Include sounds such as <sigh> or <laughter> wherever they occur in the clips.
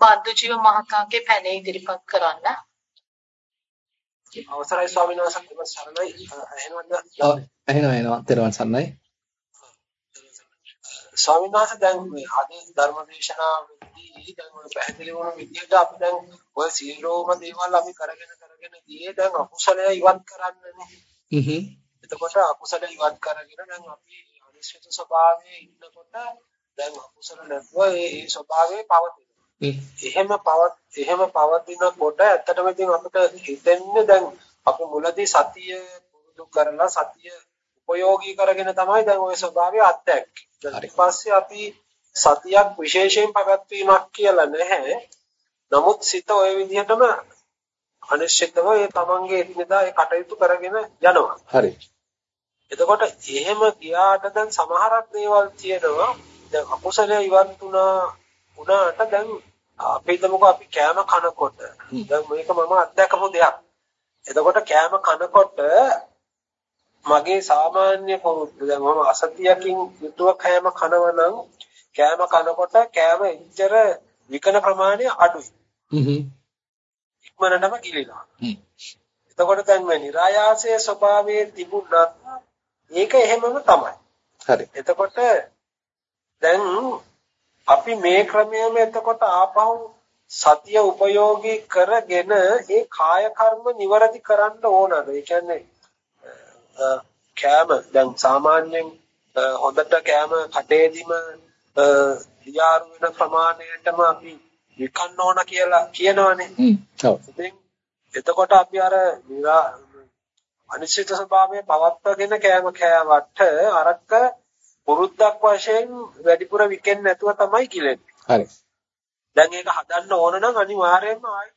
බද්දජීව මහතාගේ පැනේ ඉදිරිපත් කරන්න. අවසරයි ස්වාමීන් වහන්සේ දෙවන් සරණයි එහෙනවද? ඔව් එහෙනම් එනවා තෙරුවන් සරණයි. ස්වාමීන් වහන්සේ දැන් මේ අද ධර්මදේශනාවේදී දැන් ඔය පැහැදිලි වුණු විදිහට අපි දැන් ඔය සියලුම දේවල් අපි කරගෙන කරගෙන ගියේ දැන් අකුසලය ඉවත් කරන්නනේ. හ්ම්. එතකොට අකුසල ඉවත් කරගෙන දැන් අපි අනිශ්චිත ස්වභාවයේ ඉන්නකොට දැන් අකුසල නැතුව ඒ ස්වභාවයේ පවතින. එහෙම පවත් එහෙම පවතිනකොට ඇත්තටම ඉතින් අපිට හිතෙන්නේ දැන් අපි මුලදී සතිය පුරුදු කරලා සතිය උපයෝගී කරගෙන තමයි දැන් ওই ස්වභාවය අත්දැක්කේ. ඊට පස්සේ අපි සතියක් විශේෂයෙන් පැවැත්වීමක් කියලා නැහැ. නමුත් සිත ওই විදිහටම අනිශ්චිතව ඒ තමන්ගේ එදිනදා ඒ කටයුතු කරගෙන යනවා. හරි. එතකොට එහෙම ගියාට දැන් සමහරක් දේවල් තියෙනවා. දැන් අකුසලයේ ඉවත් වුණා උනාට දැන් අපි හිතමුකෝ අපි කෑම කනකොට දැන් මේක මම අත්දැකපු දෙයක්. එතකොට කෑම කනකොට මගේ සාමාන්‍ය පොරුද්ද දැන් මම අසතියකින් යුතුව කෑම කනවා නම් කෑම කනකොට කෑම ඉච්චර විකන ප්‍රමාණය අඩුයි. හ්ම්. ඉක්මනටම ගිලිනවා. එතකොට දැන් මේ નિરાයාසයේ ස්වභාවයේ තිබුණත් ඒක එහෙමම තමයි. හරි. එතකොට දැන් අපි මේ ක්‍රමයම එතකොට ආපහු සතිය උපයෝගී කරගෙන ඒ කාය කර්ම નિවරදි කරන්න ඕනද? ඒ කියන්නේ කෑම දැන් සාමාන්‍යයෙන් හොඳට කෑම කටේදිම ලියාරු වෙන ප්‍රමාණයටම අපි විකන්න ඕන කියලා කියනවනේ. ඔව්. එතකොට අපි අර අනිශ්චිත ස්වභාවයේ පවත්වාගෙන කෑම කෑවට අරක පුරුද්දක් වශයෙන් වැඩිපුර විකෙන්නේ නැතුව තමයි කිලෙන්නේ. හරි. දැන් ඒක හදන්න ඕන නම් අනිවාර්යයෙන්ම ආයි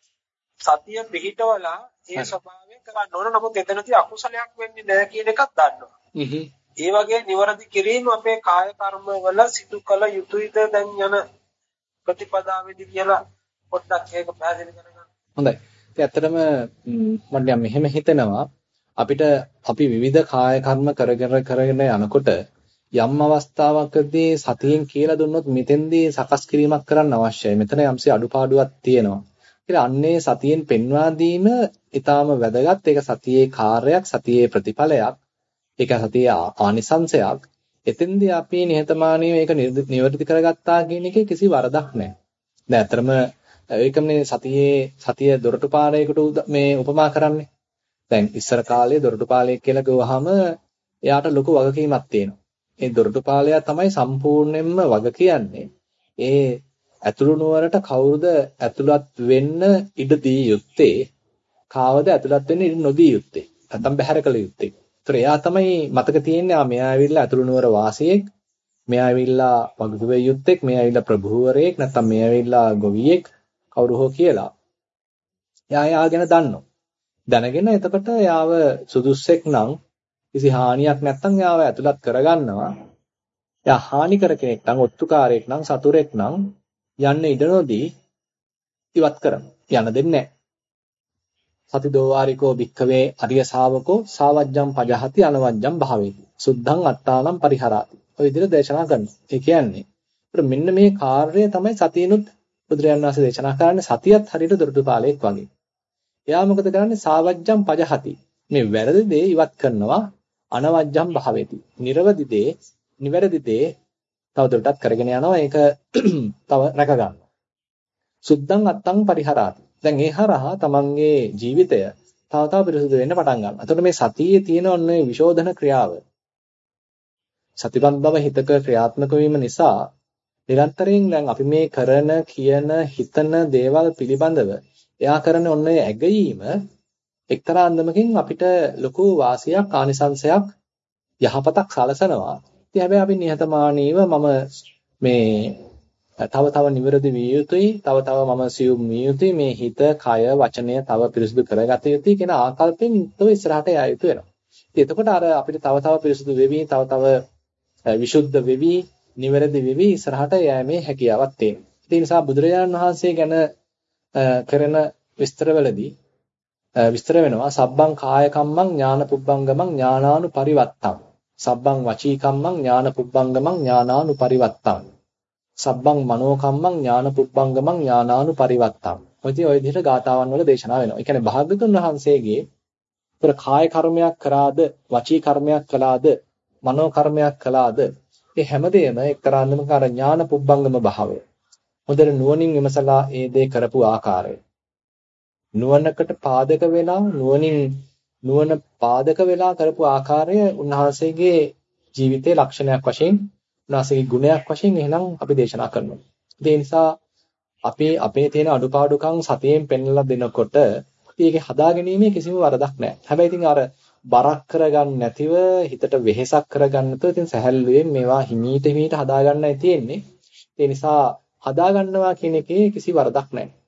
සතිය පිහිටවලා ඒ ස්වභාවය කරන්න ඕන. නමුත් එතනදී අකුසලයක් වෙන්නේ නැහැ කියන එකක් දන්නවා. හ්ම්. ඒ වගේ නිවරදි කිරීම අපේ කාය කර්ම වල සිදු කළ යුතුයද දැන් යන ප්‍රතිපදාවේදී කියලා පොඩ්ඩක් ඒක පැහැදිලි කරගන්න. හොඳයි. ඉතින් ඇත්තටම මම දැන් මෙහෙම හිතනවා අපිට අපි විවිධ කාය කර්ම කරගෙන කරගෙන යනකොට යම් අවස්ථාවකදී සතියෙන් කියලා දුන්නොත් මෙතෙන්දී සකස් කිරීමක් කරන්න අවශ්‍යයි. මෙතන යම්සේ අඩුපාඩුවක් තියෙනවා. ඉතින් අන්නේ සතියෙන් පෙන්වා දීම ඊටාම වැදගත්. ඒක සතියේ කාර්යයක්, සතියේ ප්‍රතිඵලයක්. ඒක සතියේ ආනිසංශයක්. එතෙන්දී අපි නිහතමානීව ඒක නිවැරදි කරගත්තා කියන එකේ කිසි වරදක් නැහැ. දැන් අතරම ඒකමනේ සතියේ සතිය දොරටුපාලයකට මේ උපමා කරන්නේ. දැන් ඉස්සර කාලේ දොරටුපාලයෙක් කියලා ගවහම එයාට ලොකු වගකීමක් තියෙනවා. ඒ දොරටුපාලයා තමයි සම්පූර්ණයෙන්ම වග කියන්නේ. ඒ ඇතුළු නුවරට කවුරුද ඇතුළත් වෙන්න ඉඩ දී යුත්තේ? කාවද ඇතුළත් වෙන්න ඉඩ නොදී යුත්තේ? නැත්නම් බැහැර කළ යුත්තේ? ඒතර එයා තමයි මතක තියෙන්නේ ආ මෙයා ඇවිල්ලා ඇතුළු නුවර වාසියෙක්, මෙයා ඇවිල්ලා වගුවේ යුත්තේක්, මෙයා ඇවිල්ලා ප්‍රභූවරයෙක්, නැත්නම් මෙයා ඇවිල්ලා ගොවියෙක් කවුරු හෝ කියලා. එයා එයා ගැන දන්නවා. දැනගෙන එතකොට යාව සුදුස්සෙක් නම් කිසි හානියක් නැත්නම් යාව ඇතුළත් කරගන්නවා. එයා හානි කර කෙනෙක් නම් ඔත්තුකාරයෙක් නම් සතුරෙක් නම් යන්න ඉඩ නොදී ඉවත් කරනවා. යන්න දෙන්නේ නැහැ. සති දෝවාරිකෝ භික්ඛවේ අරිය ශාවකෝ සාවජ්ජම් පජහති අනවජ්ජම් භාවේති. සුද්ධං අට්ඨානම් පරිහරාති. ඔය විදිහට දේශනා කරනවා. ඒ කියන්නේ මෙන්න මේ කාර්යය තමයි සතියනුත් බුදුරජාණන් වහන්සේ දේශනා කරන්නේ සතියත් හරියට දොරටුපාලයක් වගේ. එයා මොකද කරන්නේ සාවජ්ජම් පජහති. මේ වැරදි දේ ඉවත් කරනවා අනවජ්ජම් භාවේති. නිර්වදි දේ, නිවැරදි දේ තවදුරටත් කරගෙන යනවා. ඒක <clears throat> තව රැක ගන්නවා. සුද්ධං අත්තං පරිහරාති. දැන් ඒ හරහා තමන්ගේ ජීවිතය තව තව පිරිසුදු වෙන්න පටන් ගන්නවා. එතකොට මේ සතියේ තියෙන ඔන්නේ විශෝධන ක්‍රියාව. සතිපත් බව හිතක ක්‍රියාත්මක වීම නිසා නිරන්තරයෙන් දැන් අපි මේ කරන කියන හිතන දේවල් පිළිබඳව එයා කරන ඔන්නේ ඇගීම එක්තරා අන්දමකින් අපිට ලොකු වාසියක් ආනිසංශයක් යහපතක් සලසනවා. ඉතින් හැබැයි අපි නිහතමානීව මම මේ තව තව නිවැරදි විය යුතුයි තව තව මම සියුම් විය යුතුයි මේ හිත කය වචනය තව පිරිසුදු කරගත යුතුයි කියන ආකල්පෙන් තව ඉස්සරහට යා යුතු වෙනවා. ඉතින් එතකොට අර අපිට තව තව පිරිසුදු වෙවි තව තව විසුද්ධ වෙවි නිවැරදි වෙවි ඉස්සරහට යෑමේ හැකියාවක් තියෙනවා. ඒ නිසා බුදුරජාණන් වහන්සේ ගැන කරන විස්තරවලදී විස්තර වෙනවා සබ්බං කාය කම්මං ඥාන පුබ්බංගමං ඥානානු පරිවත්තං සබ්බං වචී කම්මං ඥාන පුබ්බංගමං ඥානානු පරිවත්තං සබ්බං මනෝකම්මං ඥාන පුබ්බංගමං ඥානානු පරිවත්තං. ඔය ඉතින් ඔය විදිහට ගාතාවන් වල දේශනා වෙනවා. ඒ කියන්නේ භාග්‍යතුන් වහන්සේගේ උතර කාය කර්මයක් කරාද, වචී කර්මයක් කළාද, මනෝ කර්මයක් කළාද, ඒ හැමදේම එක්තරා අන්දමක අර ඥාන පුබ්බංගම භාවය. හොඳට නුවණින් විමසලා ඒ දේ කරපු ආකාරය. නුවණකට පාදක වෙලා නුවණින් නුවණ පාදක වෙලා කරපු ආකාරය උන්වහන්සේගේ ජීවිතයේ ලක්ෂණයක් වශයෙන් උන්වහන්සේගේ ගුණයක් වශයෙන් එහෙනම් අපි දේශනා කරනවා. ඒ නිසා අපේ අපේ තියෙන අඩුපාඩුකම් සතියෙන් පෙන්වලා දෙනකොට ඒකේ හදාගැනීමේ කිසිම වරදක් නැහැ. හැබැයි ඉතින් අර බරක් කරගන්න නැතිව හිතට වෙහෙසක් කරගන්න නැතුව ඉතින් සැහැල්ලුවෙන් මේවා හිමීට හිමීට හදාගන්නයි තියෙන්නේ. ඒ නිසා හදාගන්නවා කියන එකේ කිසි වරදක් නැහැ.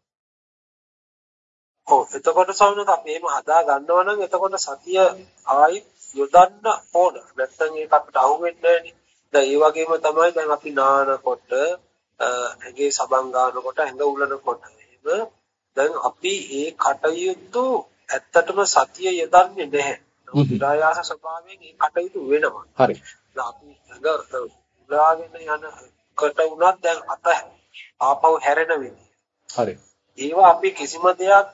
ඔව් එතකොට සවුනක අපි එහෙම හදා ගන්නවා නම් එතකොට සතිය ආයි යොදන්න ඕන. නැත්නම් ඒක අපිට අහුවෙන්නේ නැහැනේ. දැන් ඒ වගේම තමයි දැන් අපි නානකොට ඇඟේ සබන් ගන්නකොට ඇඟ උලනකොට එහෙම දැන් අපි ඒ කටයුතු ඇත්තටම සතිය යොදන්නේ නැහැ. විරායාස ස්වභාවයෙන් ඒ කටයුතු වෙනවා. හරි. අපි ඇඟ උලාගෙන යන කට උනත් දැන් අත ආපහු හැරෙන විදිහ. හරි. ඒවා අපි කිසිම දෙයක්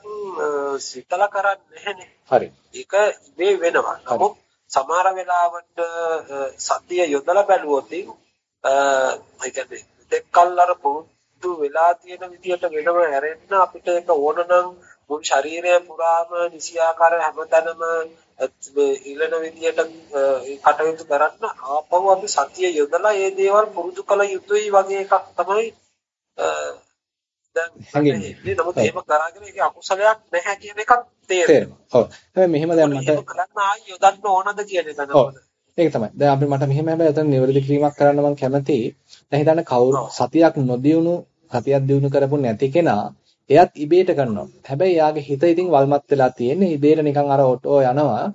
සිතලා කරන්නේ නැහැනේ. හරි. ඒක ඉබේ වෙනවා. නමුත් සමහර වෙලාවට සතිය යොදලා බැලුවොත් ඒ කියන්නේ දෙකල් අර පුරුදු වෙලා තියෙන විදියට වෙනම හැරෙන්න අපිට ඒක ඕන නම් මුළු ශරීරය පුරාම නිසියාකාර හැමතැනම ඉලන විදියට කටයුතු කරන්න ආපහු අපි සතිය යොදලා මේ දේවල් පුරුදු කළ යුතුයි වගේ එකක් තමයි දැන් නමුත් එහෙම කරාගෙන ඒක අකුසලයක් නැහැ කියන එකක් තේරෙනවා. ඔව්. හැබැයි මෙහෙම දැන් මට කරන්න ආයි යොදන්න ඕනද කියන එක තමයි. ඒක තමයි. දැන් අපි මට මෙහෙම හැබැයි එතන නිවැරදි කිරීමක් කරන්න මම කැමතියි. දැන් හිතන්න කවුරු සතියක් නොදියුණු සතියක් දියුණු කරපු නැති කෙනා එයත් ඉබේට කරනවා. හැබැයි යාගේ හිත ඉතින් වල්මත් වෙලා තියෙන්නේ ඉබේට නිකන් අර ඔටෝ යනවා.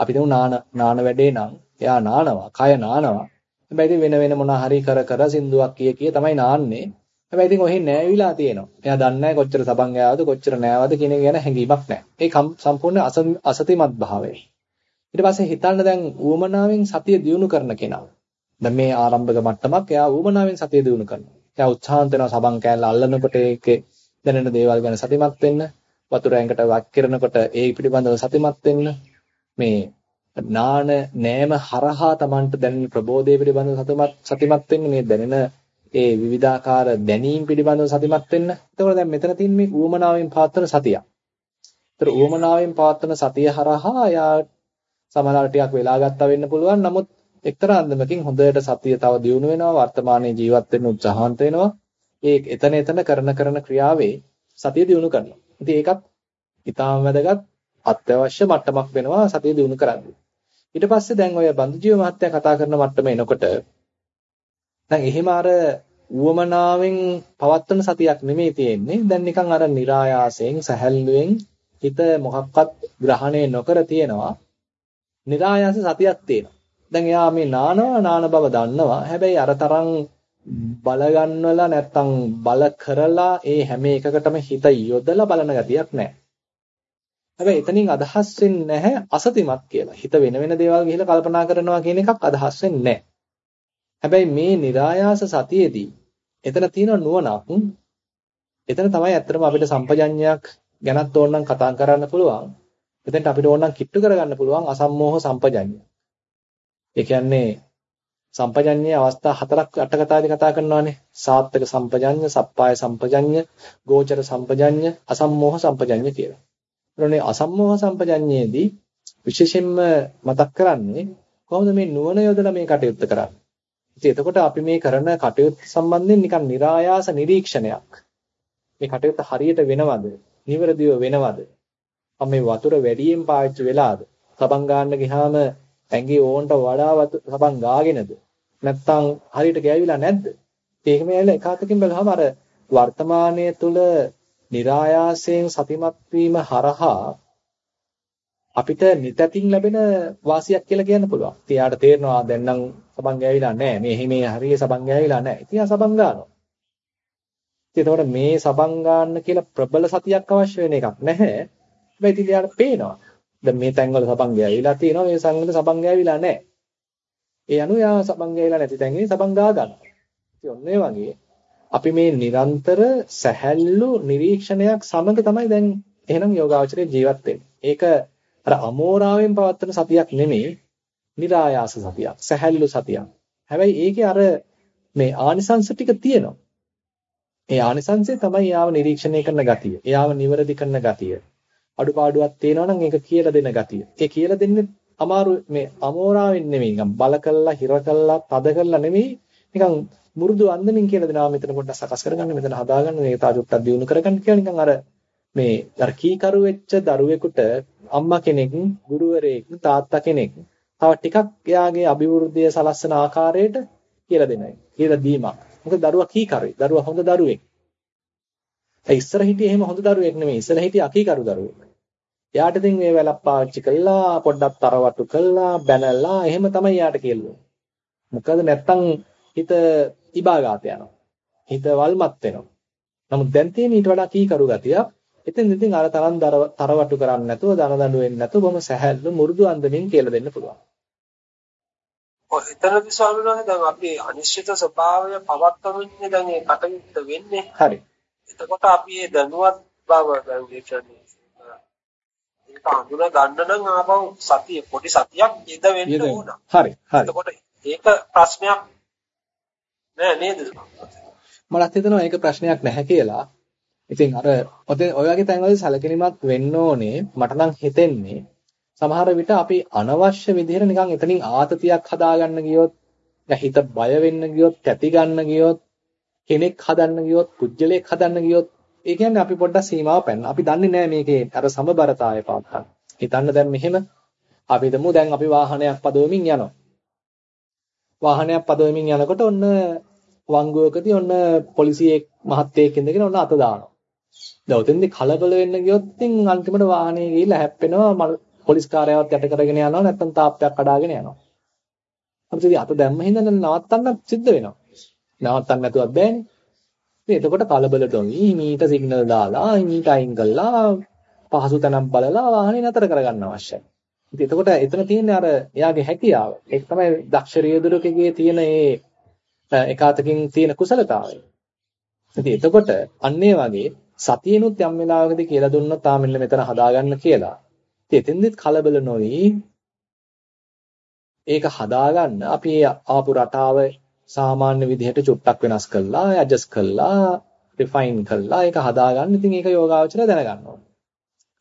අපි තුමු නාන නාන වැඩේ නම් එයා නානවා, කය නානවා. හැබැයි ඉතින් වෙන වෙන මොනා හරි කර කර සින්දුවක් කිය කිය තමයි නාන්නේ. හැබැයි ඉතින් ඔහි නෑවිලා තියෙනවා. එයා දන්නේ නැහැ කොච්චර සබන් ගෑවද කොච්චර නෑවද කියන එක ගැන හැඟීමක් නැහැ. ඒ සම්පූර්ණ අසතිමත් භාවය. ඊට පස්සේ හිතන්න දැන් ඌමනාවෙන් සතිය දියුණු කරන කෙනා. දැන් මේ ආරම්භක මට්ටමක් එයා ඌමනාවෙන් සතිය දියුණු කරනවා. එයා උත්සාහන්ත වෙනවා සබන් කෑල්ල අල්ලනකොට ඒකේ දැනෙන දේවල් ගැන සතිමත් වෙන්න. වතුර ඇඟට වක් කරනකොට ඒ පිළිබඳව සතිමත් වෙන්න. මේ නාන නෑම හරහා Tamanට දැනෙන ප්‍රබෝධය පිළිබඳව සතිමත් සතිමත් වෙන්න මේ දැනෙන ඒ විවිධාකාර දැනීම් පිළිබඳව සතිමත් වෙන්න. එතකොට දැන් මෙතන තියෙන මේ ඌමනාවෙන් පවත්වන සතිය. ඒතර ඌමනාවෙන් පවත්වන සතිය හරහා යා සමහරවිට ටිකක් වෙලා ගත්තා වෙන්න පුළුවන්. නමුත් එක්තරා අන්දමකින් හොඳට සතිය තව දියුණු වෙනවා. වර්තමානයේ ජීවත් වෙන්න උත්සාහන්ත වෙනවා. ඒ එතන එතන කරන කරන ක්‍රියාවේ සතිය දියුණු කරනවා. ඉතින් ඒකත් ඊටාම වැදගත් අත්‍යවශ්‍ය මට්ටමක් වෙනවා සතිය දියුණු කරන්නේ. ඊට පස්සේ දැන් ඔය බන්දුජීව මහත්තයා කතා කරන මට්ටම එනකොට දැන් එහෙම අර ඌවමනාවෙන් පවත්වන සතියක් නෙමෙයි තියෙන්නේ. දැන් නිකන් අර નિરાයාසයෙන් සැහැල්ලුවෙන් හිත මොකක්වත් ග්‍රහණය නොකර තියෙනවා. નિરાයාස සතියක් තියෙනවා. දැන් එයා මේ නානවා නාන බව දන්නවා. හැබැයි අර තරම් බල ගන්නවලා නැත්තම් බල කරලා ඒ හැම එකකටම හිත යොදලා බලන ගතියක් නැහැ. හැබැයි එතනින් අදහස් වෙන්නේ නැහැ අසතිමත් කියලා. හිත වෙන වෙන දේවල් ගිහිල්ලා කල්පනා කරනවා කියන එකක් අදහස් වෙන්නේ නැහැ. හැබැයි මේ નિરાයාස සතියේදී එතන තියෙන නුවණක් එතන තමයි ඇත්තටම අපිට සම්පජඤ්ඤයක් ගැනත් ඕනනම් කතා කරන්න පුළුවන්. එතෙන්ට අපිට ඕනනම් කිට්ටු කරගන්න පුළුවන් අසම්මෝහ සම්පජඤ්ඤය. ඒ කියන්නේ සම්පජඤ්ඤයේ අවස්ථා හතරක් අට කතාවේ කතා කරනවානේ. සාත්තක සම්පජඤ්ඤ, සප්පාය සම්පජඤ්ඤ, ගෝචර සම්පජඤ්ඤ, අසම්මෝහ සම්පජඤ්ඤ කියලා. ඊළඟට අසම්මෝහ සම්පජඤ්ඤයේදී විශේෂයෙන්ම මතක් කරන්නේ කොහොමද මේ නුවණ යොදලා මේ කටයුත්ත කරන්නේ? ඉතින් එතකොට අපි මේ කරන කටයුතු සම්බන්ධයෙන් නිකන් નિરાයාස නිරීක්ෂණයක්. මේ කටයුත්ත හරියට වෙනවද? නිවැරදිව වෙනවද? මම මේ වතුර වැඩියෙන් පාවිච්චි වෙලාද? සබන් ගන්න ගියාම ඇඟේ ඕන්ට වඩා සබන් ගාගෙනද? නැත්තම් හරියට ගෑවිලා නැද්ද? ඒක මේ එකාතකින් බලහම අර වර්තමානයේ තුල નિરાයාසයෙන් සතිමත් වීම හරහා අපිට නිතැතින් ලැබෙන වාසියක් කියලා කියන්න පුළුවන්. ඉතියාට තේරෙනවා දැන් නම් සබන් ගෑවිලා නැහැ. මේ මේ හරිය සබන් ගෑවිලා නැහැ. ඉතින් ආ සබන් ගන්නවා. ඉතින් එතකොට මේ සබන් ගන්න කියලා ප්‍රබල සතියක් අවශ්‍ය වෙන එකක් නැහැ. හැබැයි ඉතින් යාට පේනවා. දැන් මේ තැන්වල සබන් ගෑවිලා තියෙනවා. මේ සංගල සබන් ගෑවිලා නැහැ. ඒ අනුව යා සබන් ගෑවිලා නැති තැන්වල සබන් ගා ගන්නවා. ඉතින් ඔන්න ඒ වගේ අපි මේ නිරන්තර සැහැල්ලු නිරීක්ෂණයක් සමග තමයි දැන් එහෙනම් යෝගාවචරයේ ජීවත් වෙන්නේ. ඒක අර අමෝරාවෙන් පවත්වන සතියක් නෙමෙයි, નિરાයාස සතියක්, සැහැල්ලු සතියක්. හැබැයි ඒකේ අර මේ ආනිසංස ටික තියෙනවා. ඒ ආනිසංසය තමයි යාව නිරීක්ෂණය කරන ගතිය. එයාව නිවැරදි කරන ගතිය. අඩුපාඩුවක් තියෙනවා නම් ඒක කියලා දෙන ගතිය. ඒ කියලා දෙන්නේ අමාරු මේ අමෝරාවෙන් නෙමෙයි. නිකන් බල කළා, හිර කළා, තද කළා නෙමෙයි. නිකන් මුරුදු අන්දමින් කියලා දෙනවා මෙතන පොඩ්ඩක් සකස් කරගන්න, මෙතන හදාගන්න, මේක තා චුට්ටක් දියුණු කරගන්න කියලා නිකන් අර මේ අර කීකරු වෙච්ච දරුවෙකුට අම්මා කෙනෙක්, ගුරුවරයෙක්, තාත්තා කෙනෙක් තව ටිකක් එයාගේ අභිවෘද්ධිය සලස්සන ආකාරයට කියලා දෙනයි. කියලා දීමක්. මොකද දරුවා කීකරුයි. දරුවා හොඳ දරුවෙක්. ඒ ඉස්සර හිටියේ එහෙම හොඳ දරුවෙක් නෙමෙයි. ඉස්සර හිටියේ අකීකරු දරුවෙක්. එයාට ඉතින් මේ වැලක් පාවිච්චි කළා, පොඩ්ඩක් තරවටු කළා, බැනලා එහෙම තමයි එයාට කියලා. මොකද නැත්තම් හිත ඉබාගාත යනවා. හිත වල්මත් වෙනවා. නමුත් දැන් තියෙන ඊට වඩා කීකරු ගතිය. එතෙන් ඉතින් අර තරම් තරවටු කරන්නේ නැතුව, දන දඬු වෙන්නේ නැතුව බොහොම සැහැල්ලු මුරුදු අන්දමින් කියලා දෙන්න පුළුවන්. එතනදි ස්වාමීන් වහන්සේ දැන් අපි අනිශ්චිත ස්වභාවය පවත්වමින්නේ දැන් ඒ කටයුත්ත වෙන්නේ. හරි. එතකොට අපි මේ දැනුවත් බව දැන් කියන්නේ ඒක අඳුන ගන්න නම් ආපහු සතිය පොඩි සතියක් යෙද වෙන්න ඕන. හරි හරි. එතකොට ඒක ප්‍රශ්නයක් නෑ නේද? මලත් හිතනවා ඒක ප්‍රශ්නයක් නැහැ කියලා. ඉතින් අර ඔය වගේ තැන්වල සැලකිලිමත් වෙන්න ඕනේ මට නම් හිතෙන්නේ සමහර විට අපි අනවශ්‍ය විදිහට නිකන් එතනින් ආතතියක් හදාගන්න ගියොත් හිත බය වෙන්න ගියොත් තැති ගන්න ගියොත් කෙනෙක් හදන්න ගියොත් පුජ්‍යලයක් හදන්න ගියොත් ඒ කියන්නේ අපි පොඩ්ඩක් සීමාව පැන්න. අපි දන්නේ නැහැ මේකේ අර සමබරතාවය පාත්තක්. හිතන්න දැන් මෙහෙම අපි හිතමු දැන් අපි වාහනයක් පදවමින් යනවා. වාහනයක් පදවමින් යනකොට ඔන්න වංගුවකදී ඔන්න පොලිසියෙක් මහත්තයෙක් ඉඳගෙන ඔන්න අත දානවා. දැන් උතෙන්දී කලබල වෙන්න ගියොත් ඉතින් අන්තිමට වාහනේ ගිහිල්ලා හැප්පෙනවා පොලිස් කාර්යාවත් යට කරගෙන යනවා නැත්නම් තාප්පයක් කඩාගෙන යනවා. අපිට ඉතින් අත දැම්ම හින්දා නවත්තන්න සිද්ධ වෙනවා. නවත්තන්න නැතුවත් බෑනේ. ඉතින් එතකොට කලබලට නොවි මීට සිග්නල් දාලා මීට අයින් කළා පහසු තැනක් බලලා වාහනේ නතර කරගන්න අවශ්‍යයි. ඉතින් එතකොට එතන තියෙන්නේ අර එයාගේ හැකියාව. ඒක තමයි දක්ෂ රියදුරකගේ තියෙන ඒ එකාතකින් තියෙන කුසලතාවය. ඉතින් එතකොට අන්න වගේ සතියෙනුත් යම් වෙලාවකදී කියලා දුන්නොත් ආ මෙන්න මෙතන හදාගන්න කියලා. ඉතින් එතෙන්දෙත් කලබල නොවි ඒක හදාගන්න අපි ආපු රටාව සාමාන්‍ය විදිහට චුට්ටක් වෙනස් කළා, ඇඩ්ජස්ට් කළා, රිෆයින් කළා. ඒක හදාගන්න. ඉතින් ඒක යෝගාවචර දැනගන්න ඕනේ.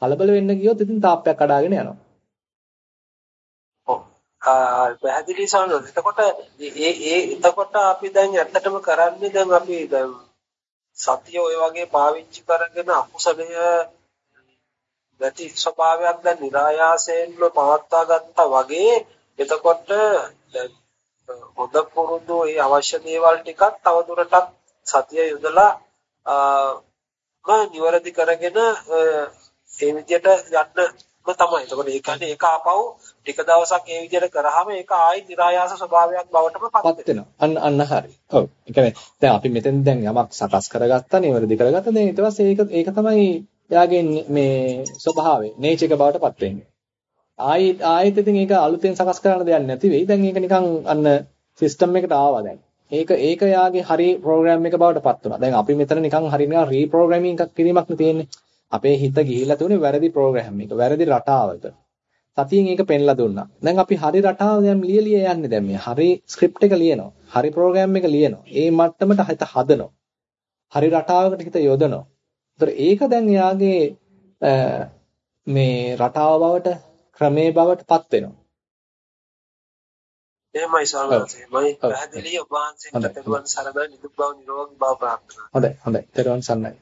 කලබල වෙන්න ගියොත් ඉතින් තාප්පයක් කඩාගෙන යනවා. ඔව්. ආ පැහැදිලි සමනොත්. එතකොට ඒ ඒ එතකොට අපි දැන් ඇත්තටම කරන්නේ දැන් අපි දැන් සතිය ඔය වගේ පාවිච්චි කරගෙන අකුසලය ගති ස්වභාවයක් දැන් નિરાයාසයෙන්ම පවත්වා ගත්තා වගේ එතකොට හොඳ පුරුදු ඒ අවශ්‍ය දේවල් ටිකක් තවදුරටත් සතිය යොදලා මම නිවැරදි කරගෙන ඒ විදියට යන්නම තමයි. එතකොට ඒ කියන්නේ ඒක ආපහු ටික දවසක් ඒ විදියට කරාම ඒක ආයි નિરાයාස ස්වභාවයක් බවටම පත් වෙනවා. අන්න අන්න හරි. ඔව්. ඒ කියන්නේ දැන් අපි මෙතෙන් දැන් යමක් සකස් කරගත්තා, නිවැරදි කරගත්තා. දැන් ඊට පස්සේ ඒක ඒක තමයි එයාගේ මේ ස්වභාවය, නේචර් එක බවට පත් වෙන්නේ. ආයෙත් ආයෙත් ඉතින් ඒක අලුතෙන් සකස් කරන්න දෙයක් නැති වෙයි. දැන් ඒක නිකන් අන්න සිස්ටම් එකට ආවා දැන්. ඒක ඒක යාගේ හරි ප්‍රෝග්‍රෑම් එක බවට පත් වුණා. දැන් අපි මෙතන නිකන් හරි නිකන් රීප්‍රෝග්‍රෑමින් එකක් කිරීමක් නේ තියෙන්නේ. අපේ හිත ගිහිල්ලා තුනේ වැරදි ප්‍රෝග්‍රෑම් එක. වැරදි රටාවක. සතියෙන් ඒක පෙන්ලා දුන්නා. දැන් අපි හරි රටාව දැන් ලියලිය යන්නේ දැන් මේ. හරි ස්ක්‍රිප්ට් එක ලියනවා. හරි ප්‍රෝග්‍රෑම් එක ලියනවා. ඒ මට්ටමට හිත හදනවා. හරි රටාවකට හිත යොදනවා. ඒක දැන් යාගේ මේ රටාව බවට ක්‍රමේ බවට පත් වෙනවා. එහෙමයි ස්වාමීන් මම පැහැදිලි ඔබ වහන්සේට තෙරුවන් සරණයි නිදුක් බව නිරෝගී බව ප්‍රාර්ථනා. හොඳයි හොඳයි තෙරුවන් සරණයි.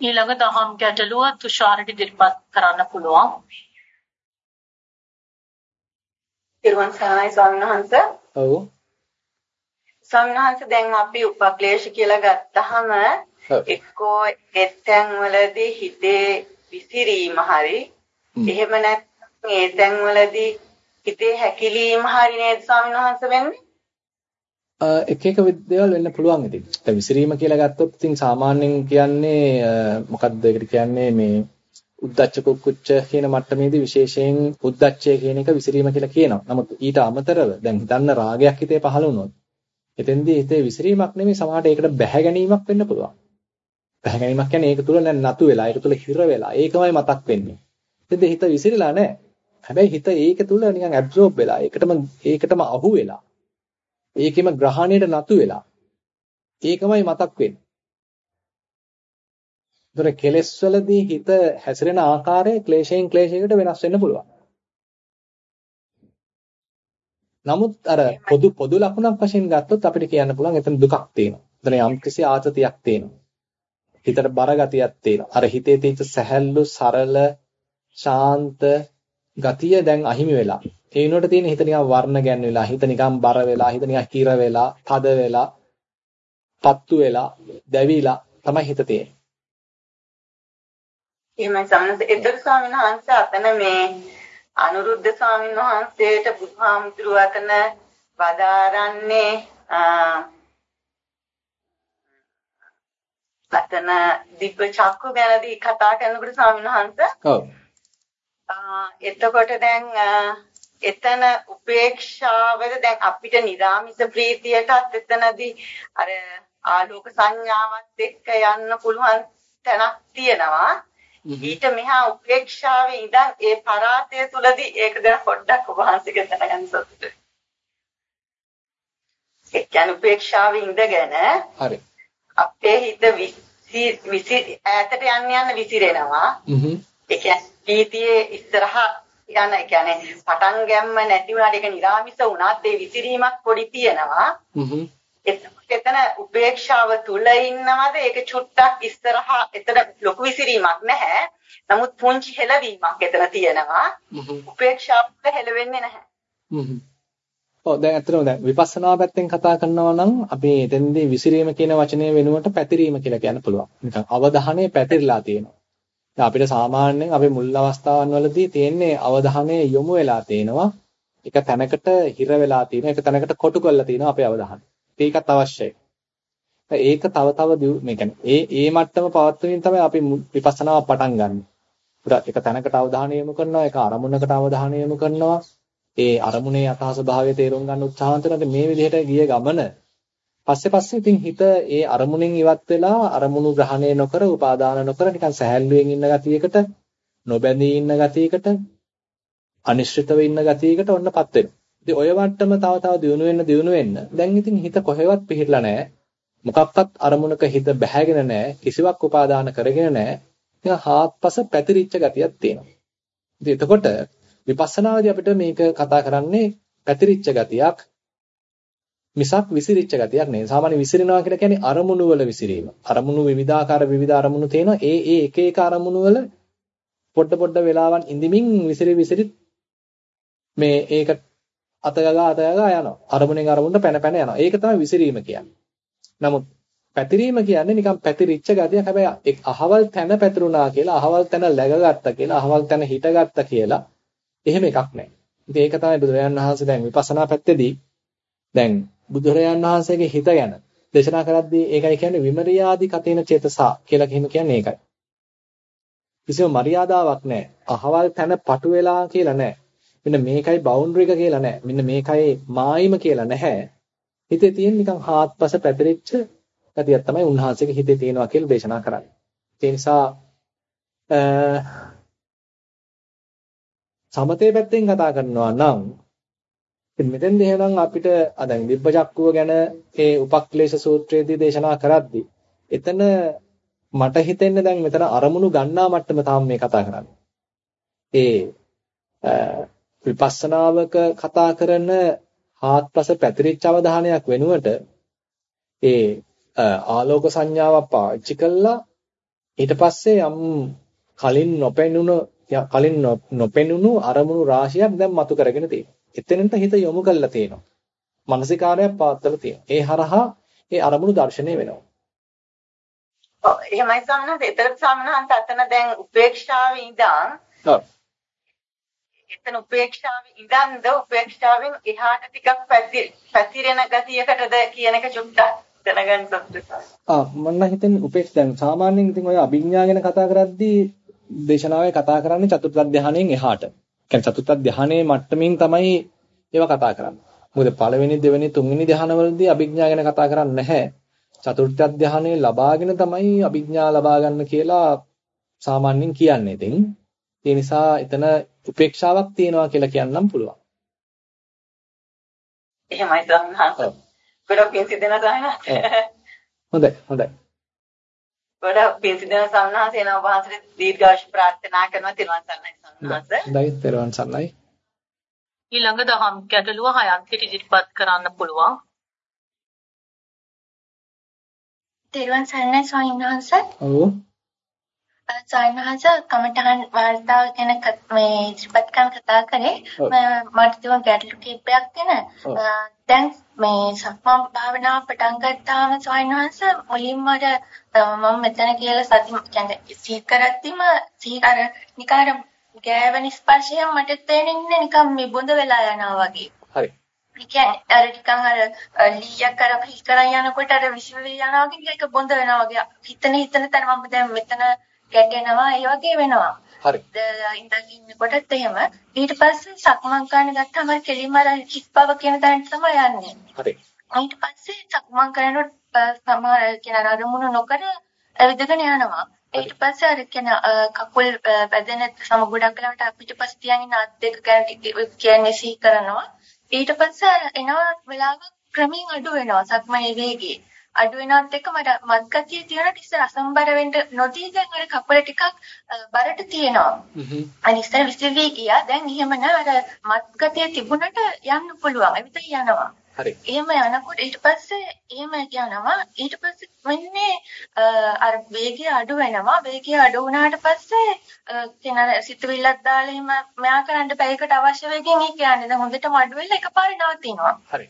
ඊළඟ දහම් ගැටලුව තුෂාරට ඉදිරිපත් කරන්න පුළුවන්. තෙරුවන් සරණයි ස්වාමීන් වහන්සේ. ඔව්. ස්වාමීන් වහන්සේ දැන් අපි උපක්ලේශ කියලා ගත්තාම එක්කෝ එතෙන් වලදී හිතේ විසිරීම හරි එහෙම නැත්නම් ඒ තැන් වලදී හිතේ හැකිලීම හරි නේද ස්වාමීන් වහන්සේ වෙන්නේ? එක එක දේවල් වෙන්න පුළුවන් ඉතින්. දැන් විසිරීම කියලා ගත්තොත් ඉතින් සාමාන්‍යයෙන් කියන්නේ මොකක්ද ඒකට කියන්නේ මේ උද්දච්ච කුක්කුච්ච කියන මට්ටමේදී විශේෂයෙන් උද්දච්චය කියන එක විසිරීම කියලා කියනවා. නමුත් ඊට අමතරව දැන් හිතන්න රාගයක් හිතේ පහළ වුණොත් එතෙන්දී හිතේ විසිරීමක් නෙමෙයි සමහරට ඒකට බැහැ ගැනීමක් වෙන්න පුළුවන්. බැහැ ගැනීමක් කියන්නේ ඒක තුල නතු වෙලා, ඒක තුල හිර වෙලා, ඒකමයි මතක් වෙන්නේ. එතෙන්දී හිත විසිරිලා නැහැ. හැබැයි හිත ඒක තුල නිකන් ඇබ්සෝබ් වෙලා, ඒකටම ඒකටම අහු වෙලා. ඒකෙම ග්‍රහණයට නතු වෙලා. ඒකමයි මතක් වෙන්නේ. ඒතර කෙලෙස් වලදී හිත හැසිරෙන ආකාරය ක්ලේශයෙන් ක්ලේශයකට වෙනස් වෙන්න පුළුවන්. නමුත් අර පොදු පොදු ලකුණක් වශයෙන් ගත්තොත් අපිට කියන්න පුළුවන් එතන දුකක් තියෙනවා. එතන යම්කිසි ආතතියක් තියෙනවා. හිතට බර ගතියක් තියෙනවා. අර හිතේ තියෙච්ච සැහැල්ලු සරල ශාන්ත ගතිය දැන් අහිමි වෙලා. ඒ වෙනුවට තියෙන හිත නිකන් වර්ණ ගැන්විලා, හිත නිකන් බර වෙලා, හිත නිකන් හිර වෙලා, තද වෙලා, පත්තු වෙලා, දැවිලා තමයි හිත තියෙන්නේ. එහෙමයි සමනස එතකොට ස්වාමීන් වහන්සේ අතන මේ අනුරුද්ධ ස්වාමීන් වහන්සේට බුදුහාමුදුරුව අතන වදාරන්නේ අතන දිබ්බ චක්කු ගැනදී කතා කරනකොට ස්වාමීන් වහන්සේ ඔව්. එතකොට දැන් එතන උපේක්ෂාවද දැන් අපිට නිරාමිස ප්‍රීතියටත් එතනදී අර ආලෝක සංඥාවත් එක්ක යන්න පුළුවන් තැනක් තියෙනවා ඊට මෙහා උපේක්ෂාවේ ඉඳන් ඒ පරාතය තුලදී ඒක දැන් පොඩ්ඩක් ඔබ වහන්සේගෙන් දැනගන්න සතුටුයි. ඒ කියන්නේ උපේක්ෂාවේ ඉඳගෙන හරි. අපේ හිත විසි ඈතට යන්න යන්න විසිරෙනවා. හ්ම්. ඒ කියන්නේ ප්‍රීතියේ ඉස්සරහා යන ඒ කියන්නේ පටන් ගැම්ම නැති වුණාට ඒක නිරාමිස වුණාත් ඒ විසිරීමක් පොඩි තියෙනවා. හ්ම්. එතන උපේක්ෂාව තුල ඉන්නවද ඒක චුට්ටක් ඉස්සරහා එතන ලොකු විසිරීමක් නැහැ. නමුත් පුංචි හෙලවීමක් එතන තියෙනවා. උපේක්ෂාව හෙලවෙන්නේ නැහැ. ඔව් දැන් ඇත්තටම දැන් විපස්සනා පැත්තෙන් කතා කරනවා නම් අපි එතෙන්දී විසිරීම කියන වචනය වෙනුවට පැතිරීම කියලා කියන්න පුළුවන්. නිකන් අවධානය පැතිරලා තියෙනවා. දැන් අපිට සාමාන්‍යයෙන් අපේ මුල් අවස්ථාවන් වලදී තියෙන්නේ අවධානය යොමු වෙලා තියෙනවා. එක තැනකට හිර වෙලා තියෙනවා. එක තැනකට කොටු කරලා තියෙනවා අපේ අවධානය. ඒකත් අවශ්‍යයි. ඒක තව තව මේ කියන්නේ ඒ ඒ මට්ටම පවත්වමින් තමයි අපි විපස්සනාව පටන් ගන්න. එක තැනකට අවධානය යොමු කරනවා, එක අරමුණකට අවධානය යොමු කරනවා. ඒ අරමුණේ යථා ස්වභාවය තේරුම් ගන්න උත්සාහන්ත නැත්නම් මේ විදිහට ගිය ගමන පස්සේ පස්සේ ඉතින් හිත ඒ අරමුණෙන් ඉවත් වෙලා අරමුණු ග්‍රහණය නොකර උපාදාන නොකර නිකන් සැහැල්ලුවෙන් ඉන්න ගතියකට නොබැඳී ඉන්න ගතියකට අනිශ්චිතව ඉන්න ගතියකට ඔන්නපත් වෙනවා. ඉතින් ඔය වට්ටම තව තව දියුණු වෙන්න දියුණු වෙන්න දැන් ඉතින් හිත කොහෙවත් පිහිටලා නැහැ. මොකක්වත් අරමුණක හිත බැහැගෙන නැහැ. කිසිවක් උපාදාන කරගෙන නැහැ. නිකන් හාත්පස පැතිරිච්ච ගතියක් තියෙනවා. ඉතින් එතකොට විපස්සනාවේදී අපිට මේක කතා කරන්නේ පැතිරිච්ච ගතියක් මිසක් විසිරිච්ච ගතියක් නෙවෙයි. සාමාන්‍ය විසිරෙනවා කියලා කියන්නේ අරමුණු වල විසිරීම. අරමුණු විවිධාකාර විවිධ අරමුණු තියෙනවා. ඒ ඒ එක එක අරමුණු වල පොඩ පොඩ වෙලාවන් ඉඳිමින් විසිරි විසිරි මේ ඒක අතගගා අතගගා යනවා. අරමුණෙන් අරමුණට පැන පැන යනවා. ඒක තමයි විසිරීම කියන්නේ. නමුත් පැතිරීම කියන්නේ නිකන් පැතිරිච්ච ගතියක්. හැබැයි අහවල් තැන පැතිරුණා කියලා, අහවල් තැන läගගත්තා කියලා, අහවල් තැන හිටගත්තා කියලා එහෙම එකක් නැහැ. ඉතින් ඒක තමයි බුදුරජාණන් වහන්සේ දැන් විපස්සනා පැත්තේදී දැන් බුදුරජාණන් වහන්සේගේ හිත ගැන දේශනා කරද්දී ඒකයි කියන්නේ විමරියාදි කතේන චේතසා කියලා කියම කියන්නේ ඒකයි. කිසිම මරියාදාවක් නැහැ. අහවල් තැන පටු වෙලා කියලා නැහැ. මෙන්න මේකයි බවුන්ඩරි එක කියලා නැහැ. මෙන්න මේකයි මායිම කියලා නැහැ. හිතේ තියෙන නිකන් හාත්පස පැතිරිච්ච ගතියක් තමයි උන්වහන්සේගේ හිතේ තියෙනවා කියලා දේශනා කරන්නේ. ඒ නිසා සමතේ පැත්තෙන් කතා කරනවා නම් ඉතින් මෙතෙන්දී එහෙනම් අපිට දැන් දිබ්බචක්කුව ගැන ඒ උපක්ලේශ සූත්‍රයේදී දේශනා කරද්දී එතන මට හිතෙන්නේ දැන් මෙතන අරමුණු ගන්නා මට්ටම තාම මේ කතා කරන්නේ. ඒ විපස්සනාවක කතා කරන හාත්පස පැතිරිච්ච අවධානයක් වෙනුවට ඒ ආලෝක සංඥාවක් පාවිච්චි කළා ඊට පස්සේ යම් කලින් නොපෙනුණු කලින් නොපෙනුණු අරමුණු රාශියක් දැන් මතු කරගෙන තියෙනවා. එතනට හිත යොමු කරලා තියෙනවා. මානසිකාරයක් පාත්තලා තියෙනවා. ඒ හරහා ඒ අරමුණු දැర్శණය වෙනවා. ඔව් එහෙමයි සමනස. ඒතර සමනහන්ත අතන දැන් උපේක්ෂාවේ ඉඳන්. එතන උපේක්ෂාවේ ඉඳන්ද උපේක්ෂාවෙන් එහාට ටිකක් පැතිරෙන ගතියකටද කියන එක චුට්ටක් දැනගන්න සතුටුයි. ආ මම හිතන්නේ උපේක්ෂ දැන් සාමාන්‍යයෙන් ඉතින් ඔය අභිඥා ගැන කතා කරද්දී දේශනාවේ කතා කරන්නේ චතුර්ථ ධානයෙන් එහාට. කියන්නේ චතුර්ථ ධානයේ මට්ටමින් තමයි ඒවා කතා කරන්නේ. මොකද පළවෙනි දෙවෙනි තුන්වෙනි ධ්‍යානවලදී අභිඥා ගැන කතා කරන්නේ නැහැ. චතුර්ථ ධ්‍යානය ලබාගෙන තමයි අභිඥා ලබා ගන්න කියලා සාමාන්‍යයෙන් කියන්නේ. ඉතින් ඒ නිසා එතන උපේක්ෂාවක් තියෙනවා කියලා කියන්නම් පුළුවන්. එහෙමයි සම්හාස. ගොඩක් පින් සිදෙන සම්හාස. හොඳයි හොඳයි. ගොඩක් පින් සිදෙන සම්හාස එනවා වහන්සේ දීර්ඝාෂ ප්‍රාර්ථනා කරනවා තිරුවන් සරණයි සම්හාස. හොඳයි තිරුවන් සරණයි. ඊළඟ දහම් ගැටලුව හයන්තිට ඉදිරිපත් කරන්න පුළුවන්. තිරුවන් සරණයි ස්වාමීන් වහන්සේ. ඔව්. ස්වාමීන් වහන්සේ කමඨහන් වාර්තාව ගැන මේ ඉදිරිපත් කරන කතා කරේ මට තිබුණ ගැටලු කිහිපයක් ගැන. දැන් මේ සක්මන් භාවනාව පටන් ගත්තාම ස්වාමීන් වහන්සේ මුලින්ම මම මෙතන කියලා සති කියන්නේ සීක් කරද්දිම සීක් අර නිකාර ගෑවන ස්පර්ශය මට තේරෙන්නේ නිකන් මේ බොඳ වෙලා යනවා වගේ. හරි. කියන්නේ අර නිකන් අර ලීයක් අර හිතරන් යනකොට අර විශ්වවිද්‍යාල යනවා වගේ එක බොඳ වෙනවා වගේ. හිතන හිතන තැන මම දැන් මෙතන ගැටෙනවා ඒ වගේ වෙනවා. හරි. ඉඳන් ඉන්නකොටත් එහෙම ඊට පස්සේ සක්මන් කරන ගත්තාම කෙලින්ම අර හිස් බව කියන තැනට තමයි යන්නේ. හරි. ඊට පස්සේ සක්මන් කරනකොට සමහර කියන අරමුණු නොකර ඇවිදගෙන යනවා. ඊට පස්සේ අර කියන කකුල් වැදෙන සම ගොඩක් වෙලාවට අපිට පස්සේ තියන් අත් දෙක කියන්නේ සිහි කරනවා. ඊට පස්සේ එනවා වෙලාවක ක්‍රමයෙන් අඩු වෙනවා සක්මනේ වේගය. අඩු වෙනවත් එක්ක මට මත්ගතිය තියෙනට ඉස්සර අසම්බර වෙන්න නොදී දැන් අර කකුල ටිකක් බරට තියෙනවා. අනිත් ඉස්සර විසිරී ගියා. දැන් එහෙම නෑ අර මත්ගතිය තිබුණට යන්න පුළුවන්. එවිට යනවා. හරි. එහෙම යනකොට ඊට පස්සේ එහෙම යනවා. ඊට පස්සේ වෙන්නේ අර වේගය අඩු වෙනවා. වේගය අඩු වුණාට පස්සේ කියන සිතුවිල්ලක් දාලා එහෙම මෙයා කරන්න පැයකට අවශ්‍ය වේගෙන් ඒ කියන්නේ දැන් හොඳටම අඩු වෙලා එකපාරේ නවතිනවා. හරි.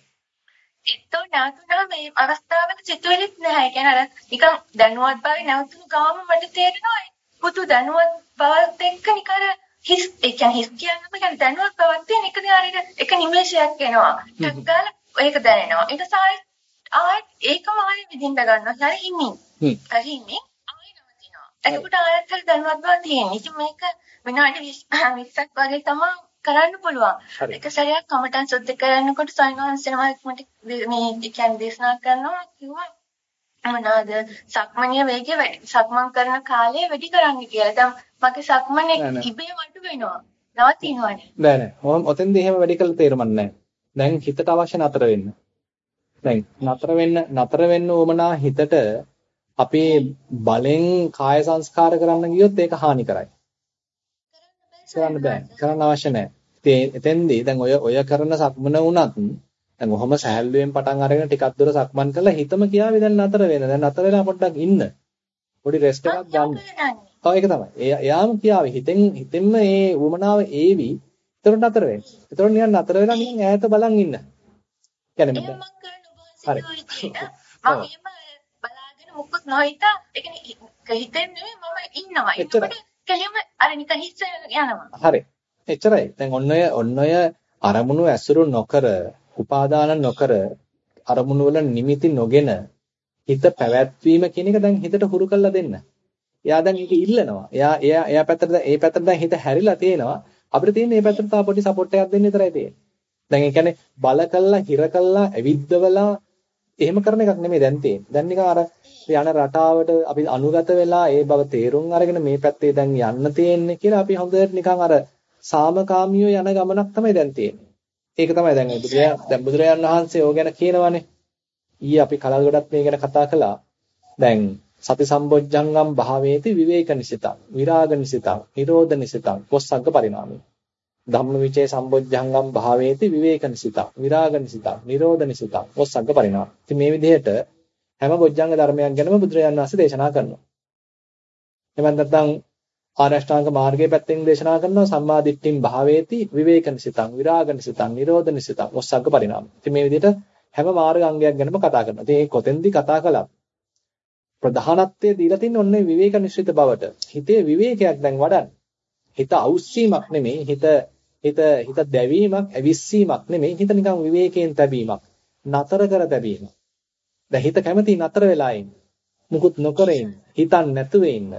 එතකොට නැවතුනහම මේ අවස්ථාවක සිතුවිලිත් නැහැ. කියන්නේ අර නිකන් දැනුවත් බව නැවතුණු ගාම මට තේරෙනවා පුතු දැනුවත් බවත් එක්ක නිකන් හිස් ඒ කියන්නේ හිස් කියන්නම කියන්නේ දැනුවත් බවක් තියෙන එක දිහාට එක නිමේෂයක් එනවා. ටක් ගාලා ඒක දැනෙනවා. ඊට සායි ආයෙත් ඒකම ආයෙ විඳින්න ගන්නවා. හරි හිමින්. හරි හිමින් ආයෙ නවතිනවා. එතකොට ආයෙත් හරි දැනුවත් බව තියෙන. ඉතින් මේක විනාඩි 20ක් වගේ තමයි කරන්න පුළුවන්. එක සැරයක් කමටන් සුද්ධ කරනකොට සයන්වහන්සේනම මට මේ කියන්නේ දේශනා කරනවා කිව්වා මොනවාද සක්මණේ වේගය සක්මන් කරන කාලය වැඩි කරන්න කියලා. දැන් මගේ සක්මනේ ඉබේම අඩු වෙනවා. නවතිනවනේ. නෑ නෑ. මොම් ඔතෙන්දී එහෙම වැඩි කළ තේරුමක් නෑ. දැන් හිතට අවශ්‍ය නතර වෙන්න. දැන් නතර වෙන්න නතර වෙන්න උවමනා හිතට අපේ බලෙන් කාය සංස්කාර කරන්න ගියොත් ඒක හානි කරයි. කරන්න බෑ. කරන්න අවශ්‍ය නැහැ. ඉතින් එතෙන්දී දැන් ඔය ඔය කරන සක්මන වුණත් දැන් ඔහොම සහැල්ලුවෙන් පටන් අරගෙන ටිකක් දුර සක්මන් කරලා හිතම කියාවි දැන් නතර වෙන. දැන් නතර වෙලා පොඩ්ඩක් ඉන්න. පොඩි රෙස්ට් එකක් ගන්න. ඔව් ඒක තමයි. එයාම කියාවි හිතෙන් හිතෙන්ම මේ වුමනාව ඒවි. ඒතර නතර වෙන්න. ඒතර නිකන් නතර වෙලා නිකන් ඈත බලන් ඉන්න. කියන්නේ මම හරි. මම බලාගෙන මුකුත් නොහිතා ඒ කියන්නේ හිතෙන්නේ මම ඉන්නවා. ඒකට කෙලින්ම අර නිකන් හිස්ස යනවා. හරි. එච්චරයි. දැන් ඔන්න ඔය ඔන්න ඔය අරමුණු ඇසුරු නොකර, උපාදාන නොකර අරමුණු වල නිමිති නොගෙන හිත පැවැත්වීම කියන එක දැන් හිතට හුරු කරලා දෙන්න. එයා දැන් ඒක ඉල්ලනවා. එයා එයා එයා පැත්තට ඒ පැත්තට දැන් හිත හැරිලා තියෙනවා. අපිට තියෙන්නේ මේ පැත්තට තා පොඩි සපෝට් එකක් දෙන්න විතරයි තියෙන්නේ. දැන් ඒ කියන්නේ බල කළා, හිර කළා, ඇවිද්දවලා එහෙම කරන එකක් නෙමෙයි දැන් තියෙන්නේ. දැන් නිකන් අර යන රටාවට අපි අනුගත වෙලා ඒ බව තේරුම් අරගෙන මේ පැත්තේ දැන් යන්න තියෙන්නේ කියලා අපි හොඳට නිකන් අර සාමකාමීව යන ගමනක් තමයි දැන් තියෙන්නේ. ඒක තමයි දැන් බුදුරජාණන් දැන් බුදුරජාණන් වහන්සේ ඕක ගැන කියනවානේ. ඊයේ අපි කලල් ගොඩක් මේ ගැන කතා කළා. දැන් සති සම්බොජ්ජංගම් භාවේති විවේක නිසිතං විරාග නිසිතං නිරෝධ නිසිතං පොස්සග්ග පරිණාමී ධම්මවිචේ සම්බොජ්ජංගම් භාවේති විවේක නිසිතං විරාග නිසිතං නිරෝධ නිසිතං පොස්සග්ග පරිණාමී ඉතින් මේ විදිහට හැම බොජ්ජංග ධර්මයක් ගැනම බුදුරජාණන් වහන්සේ දේශනා කරනවා. එවන් නැත්නම් ආරෂ්ඨාංග මාර්ගයේ පැත්තෙන් දේශනා කරනවා සම්මා දිට්ඨින් භාවේති විවේකනිසිතං විරාගනිසිතං නිරෝධනිසිතං ඔස්සග්ග පරිණාම. ඉතින් මේ විදිහට හැම මාර්ග අංගයක් ගැනම කතා කරනවා. ඉතින් මේ කොතෙන්ද කතා කළා? ප්‍රධානත්වය දීලා තින්නේ ඔන්නේ විවේක නිශ්චිත බවට. හිතේ විවේකයක් දැන් වඩන්න. හිත අවුස්සීමක් නෙමෙයි හිත හිත හිත දැවීමක් ඇවිස්සීමක් නෙමෙයි හිත නිකන් විවේකයෙන් තැබීමක්. නතර කර තැබීමක්. දැන් හිත කැමති නතර වෙලා ඉන්න. මුකුත් නොකර ඉන්න. හිතන් නැතුව ඉන්න.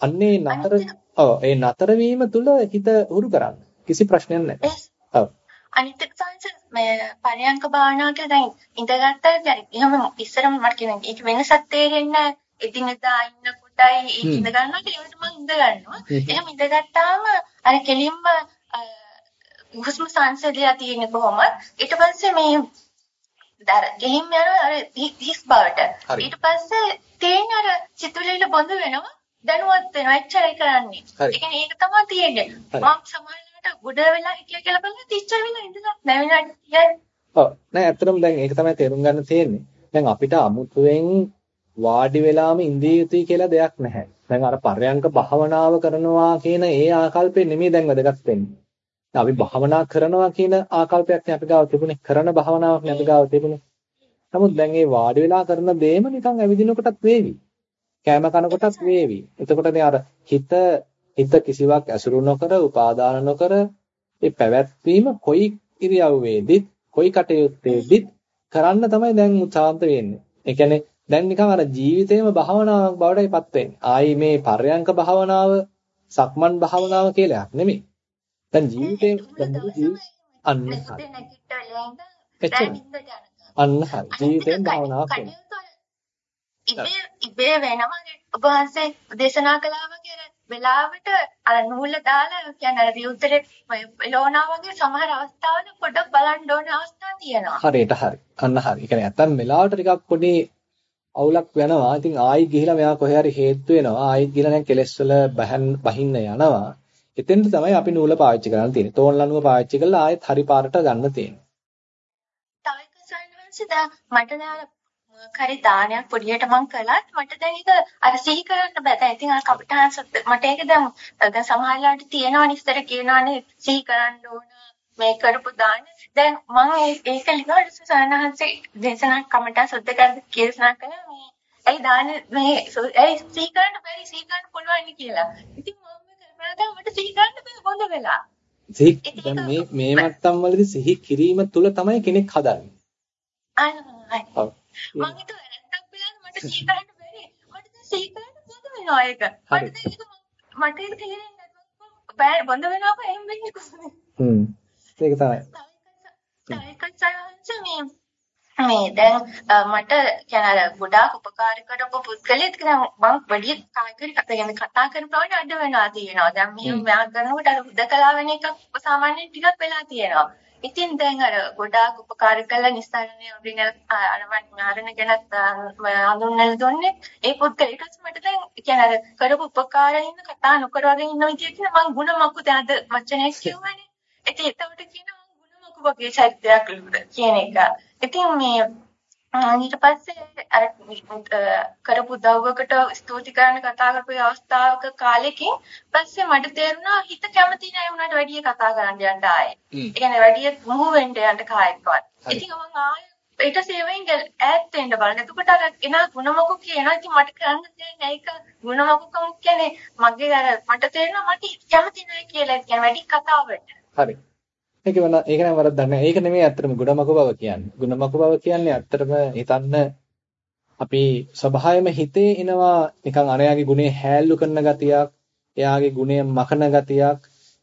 අන්නේ නතර ඔව් ඒ නතර වීම තුල හිත හුරු කරන්න. කිසි ප්‍රශ්නයක් නැහැ. ඔව්. අනිත් සංස මේ පරයන්ක භාවනාවට දැන් ඉඳගත්තා දැන් එහෙම ඉස්සරම මට කියන්නේ ඒක වෙනසක් තේරෙන්නේ එදිනෙදා ඉන්නකොටයි ඉඳ ගන්නකොට ඒකට මම ඉඳ ගන්නවා. එහෙම ඉඳගත්තාම අර කෙලින්ම හුස්ම සංසදියා තියෙන්නේ කොහොමද? ඊට පස්සේ මේ දර ගෙහිම් යනවා අර හිස් බවට. ඊට පස්සේ තේන අර සිතුවිලිල බොඳ වෙනවා. දැනුවත් වෙනවා. එච්චරයි කරන්නේ. ඒ කියන්නේ ඒක තමයි තියෙන්නේ. මම සමහරවිට ගොඩ වෙලා හිටිය කියලා බලලා තිච්චර වෙලා ඉඳලා කියන්නේ. ඔව්. නෑ ඇත්තටම දැන් ඒක තමයි තේරුම් ගන්න තියෙන්නේ. දැන් අපිට අමුතුවෙන් වාඩි වෙලාම ඉඳිය යුතුයි කියලා දෙයක් නැහැ. දැන් අර පරයන්ක භාවනාව කරනවා කියන ඒ ආකල්පෙ නෙමෙයි දැන් වැදගත් වෙන්නේ. අපි භාවනා කරනවා කියන ආකල්පයක් නේ අපි ගාව තිබුණේ. කරන භාවනාවක් නේ අපි ගාව තිබුණේ. නමුත් දැන් මේ වාඩි වෙලා කරන දේම නිකන් ඇවිදිනකොටත් වේවි. කෑම කනකොටත් වේවි. එතකොටනේ අර හිත හිත කිසිවක් ඇසුරු නොකර, උපාදාන නොකර ඒ පැවැත්වීම කොයි ඉරියව්වේදීත්, කොයි කටයුත්තේදීත් කරන්න තමයි දැන් උත්සාහන්ත වෙන්නේ. ඒ කියන්නේ දැන් නිකන් අර ජීවිතේම භාවනාවක් බවටයිපත් වෙන්නේ. ආයි මේ පර්යංක භාවනාව, සක්මන් භාවනාව කියලා නෙමෙයි. දැන් ජීවිතේ අන්න හරි. අන්න හරි. ජීවිතේම භාවනාවක් වෙනවා. ඉබේ ඉබේ වෙනවා ඔබ වහන්සේ දේශනා කළා වගේ වෙලාවට අර නූල දාලා කියන්නේ අර විවුතරේ එළවනා වගේ සමහර අවස්ථාවල පොඩක් බලන්න ඕන අවස්ථා තියෙනවා. හරියට හරි. අන්න හරි. ඒ කියන්නේ නැත්තම් වෙලාවට ටිකක් පොඩි අවුලක් වෙනවා. ඉතින් ආයි ගිහිලා මෙයා කොහේ හරි හේතු වෙනවා. ආයි ගිහිලා දැන් කෙලස් වල බහින්න යනවා. එතෙන්ට තමයි අපි නූල පාවිච්චි කරන්න තියෙන්නේ. තෝන් ලණුව පාවිච්චි කරලා ආයෙත් හරි පාරට ගන්න තියෙන්නේ. තව එක සයන්වන්සි දැන් මට දැන් කරි දානයක් පොඩියට මං කළත් මට දැන් ඒක අර සිහි කරන්න බෑ. දැන් ඉතින් අර කපටහන් මට ඒක දැන් දැන් සමහරලාට තියෙනවා නිස්තර කියනවානේ සිහි කරන්න ඕන මේ කරපු දාන. දැන් මම ඒක ලියනකොට සයන්හන්සේ දේශනා කමටහන් සුද්ධ කරලා කියලා කළා මේ ඇයි දාන මේ ඇයි සිහි කරන්න බැරි සිහි කරන්න පුළුවන් කියලා. ඉතින් දැන් මට සිහි ගන්න බෑ හොඳ වෙලා. සිහි දැන් මේ මේ මට්ටම් වලදී සිහි කිරීම තුල තමයි කෙනෙක් හදන්නේ. අනේ. ඔව්. මම හිතුවා නැත්තම් බලන්න මට සිහි කරන්න බැරි. මට දැන් සිහි කරන්න බොඳ වෙනවා ඒක. මට දැන් මට ඒක තේරෙන්නේ නැත්නම් බෑ බොඳ වෙනවම එහෙම වෙන්නේ කොහොමද? හ්ම්. ඒක තමයි. තව එකක් සයන්ස් මේ මේ දැන් මට කියන්නේ අර ගොඩාක් උපකාර කරපු පුද්ගලෙක් නම් මම වැඩි කායිකරි කතා කතා කරනකොට අඩ වෙනවා තියෙනවා. දැන් මෙහෙම මම කරනකොට අර හුදකලා වෙන එක සාමාන්‍යයෙන් ටිකක් වෙලා තියෙනවා. ඉතින් දැන් අර ගොඩාක් උපකාර කළා නිස්සාරණේ ඔබිනල් අරවන් මාරණ ගැනත් හඳුන්වලා දුන්නේ. ඒ පුද්ගලයාට මට දැන් කියන්නේ අර කරපු උපකාරයෙන් කතා නොකර වගේ ඉන්න විදියට මම ಗುಣ මකු දැන් අද වචනයක් <laughs> කියවනේ. ඉතින් ඒකට කියනවා වගේ චෛත්‍යයක් කියන එක. ඉතින් මේ ඊට පස්සේ අර කරපු උදව්වකට ස්තුති කරන්න කතා කරපු අවස්ථාවක කාලෙකින් පස්සේ මට තේරුණා හිත කැමති නෑ උනාට වැඩි කතා කරන්න යන්න ආයේ. ඒ කියන්නේ වැඩි මුහු වෙන්න යන්න කායකවත්. ඉතින් මම ආයේ ඊට සේවෙන් ඈත් වෙන්න බලන. එතකොට අර එන ගුණමකු කියනවා. ඉතින් මට කරන්න දෙන්නේ ඒක ගුණමකුකම කියන්නේ මගේ අර මට තේරෙනවා මට කැමති නෑ කියලා. කියන්නේ වැඩි කතාවට. හරි. ඒක වෙන ඒක නම් වරද්දක් නෑ. ඒක නෙමෙයි ඇත්තටම ගුණමක බව කියන්නේ. ගුණමක බව කියන්නේ ඇත්තටම හිතන්න අපි ස්වභාවයෙන්ම හිතේ එනවා නිකන් අරයාගේ ගුණේ හැල්ලු කරන ගතියක්, එයාගේ ගුණය මකන ගතියක්,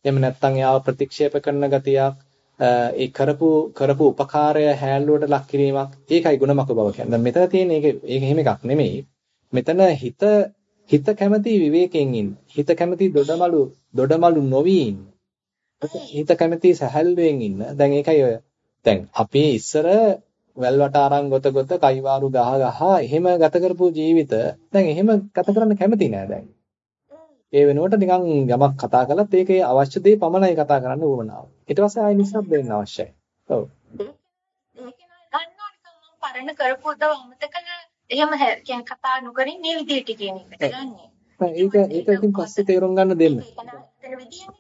එහෙම නැත්නම් එයාව ප්‍රතික්ෂේප කරන ගතියක්, ඒ කරපු කරපු උපකාරය හැල්ලුවට ලක් කිරීමක්. ඒකයි ගුණමක බව කියන්නේ. දැන් මෙතන තියෙන ඒක ඒක එහෙම එකක් නෙමෙයි. මෙතන හිත හිත කැමති විවේකයෙන් ඉන්න. හිත කැමති දොඩමලු දොඩමලු නොවි ඉන්න. හිත කැමති සැහැල්ලුවෙන් ඉන්න. දැන් ඒකයි ඔය. දැන් අපි ඉස්සර වැල්වට අරන් ගොත ගොත කයිවාරු ගහ ගහ එහෙම ගත කරපු ජීවිත දැන් එහෙම ගත කරන්න කැමති නෑ දැන්. ඒ වෙනුවට නිකන් යමක් කතා කළත් ඒකේ අවශ්‍ය දේ පමණයි කතා කරන්න උවමනාව. ඊට පස්සේ ආයෙ නිස්සබ්ද වෙන්න අවශ්‍යයි. ඔව්. පරණ කරපු උදව අමතකන එහෙම කියන්නේ කතා නොකරින් මේ විදිහට කියන එකට ගන්නෙ. ඒක ඒක ඉතින් පස්සේ තේරුම් ගන්න දෙන්න.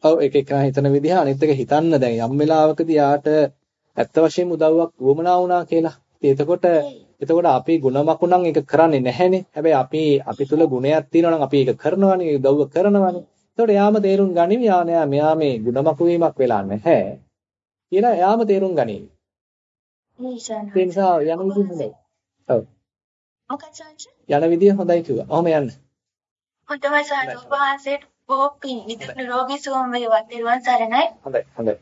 ඔව් ඒක එක හිතන විදිහ අනිත් එක හිතන්න දැන් යම් වෙලාවකදී යාට ඇත්ත වශයෙන්ම උදව්වක් වුමනා වුණා කියලා. එතකොට එතකොට අපි ಗುಣමකුණන් ඒක කරන්නේ නැහැනේ. හැබැයි අපි අපි තුල ගුණයක් තියෙනවා නම් අපි ඒක කරනවානේ, උදව්ව කරනවානේ. එතකොට යාම තේරුම් ගනිමි යා මෙයා මේ ಗುಣමකු වීමක් වෙලා නැහැ. කියලා යාම තේරුම් ගනිමි. ඒ නිසා යන විදිහ හොඳයි. ඔව්. මොකක්ද සංජය? යන විදිහ හොඳයි කිව්වා. ඔහම යන්න. හොඳයි සාරා. ඔබ වහන්සේට බොහෝ පින් නිරෝගී සුවම වේවා. ත්වන් සරණයි. හොඳයි හොඳයි.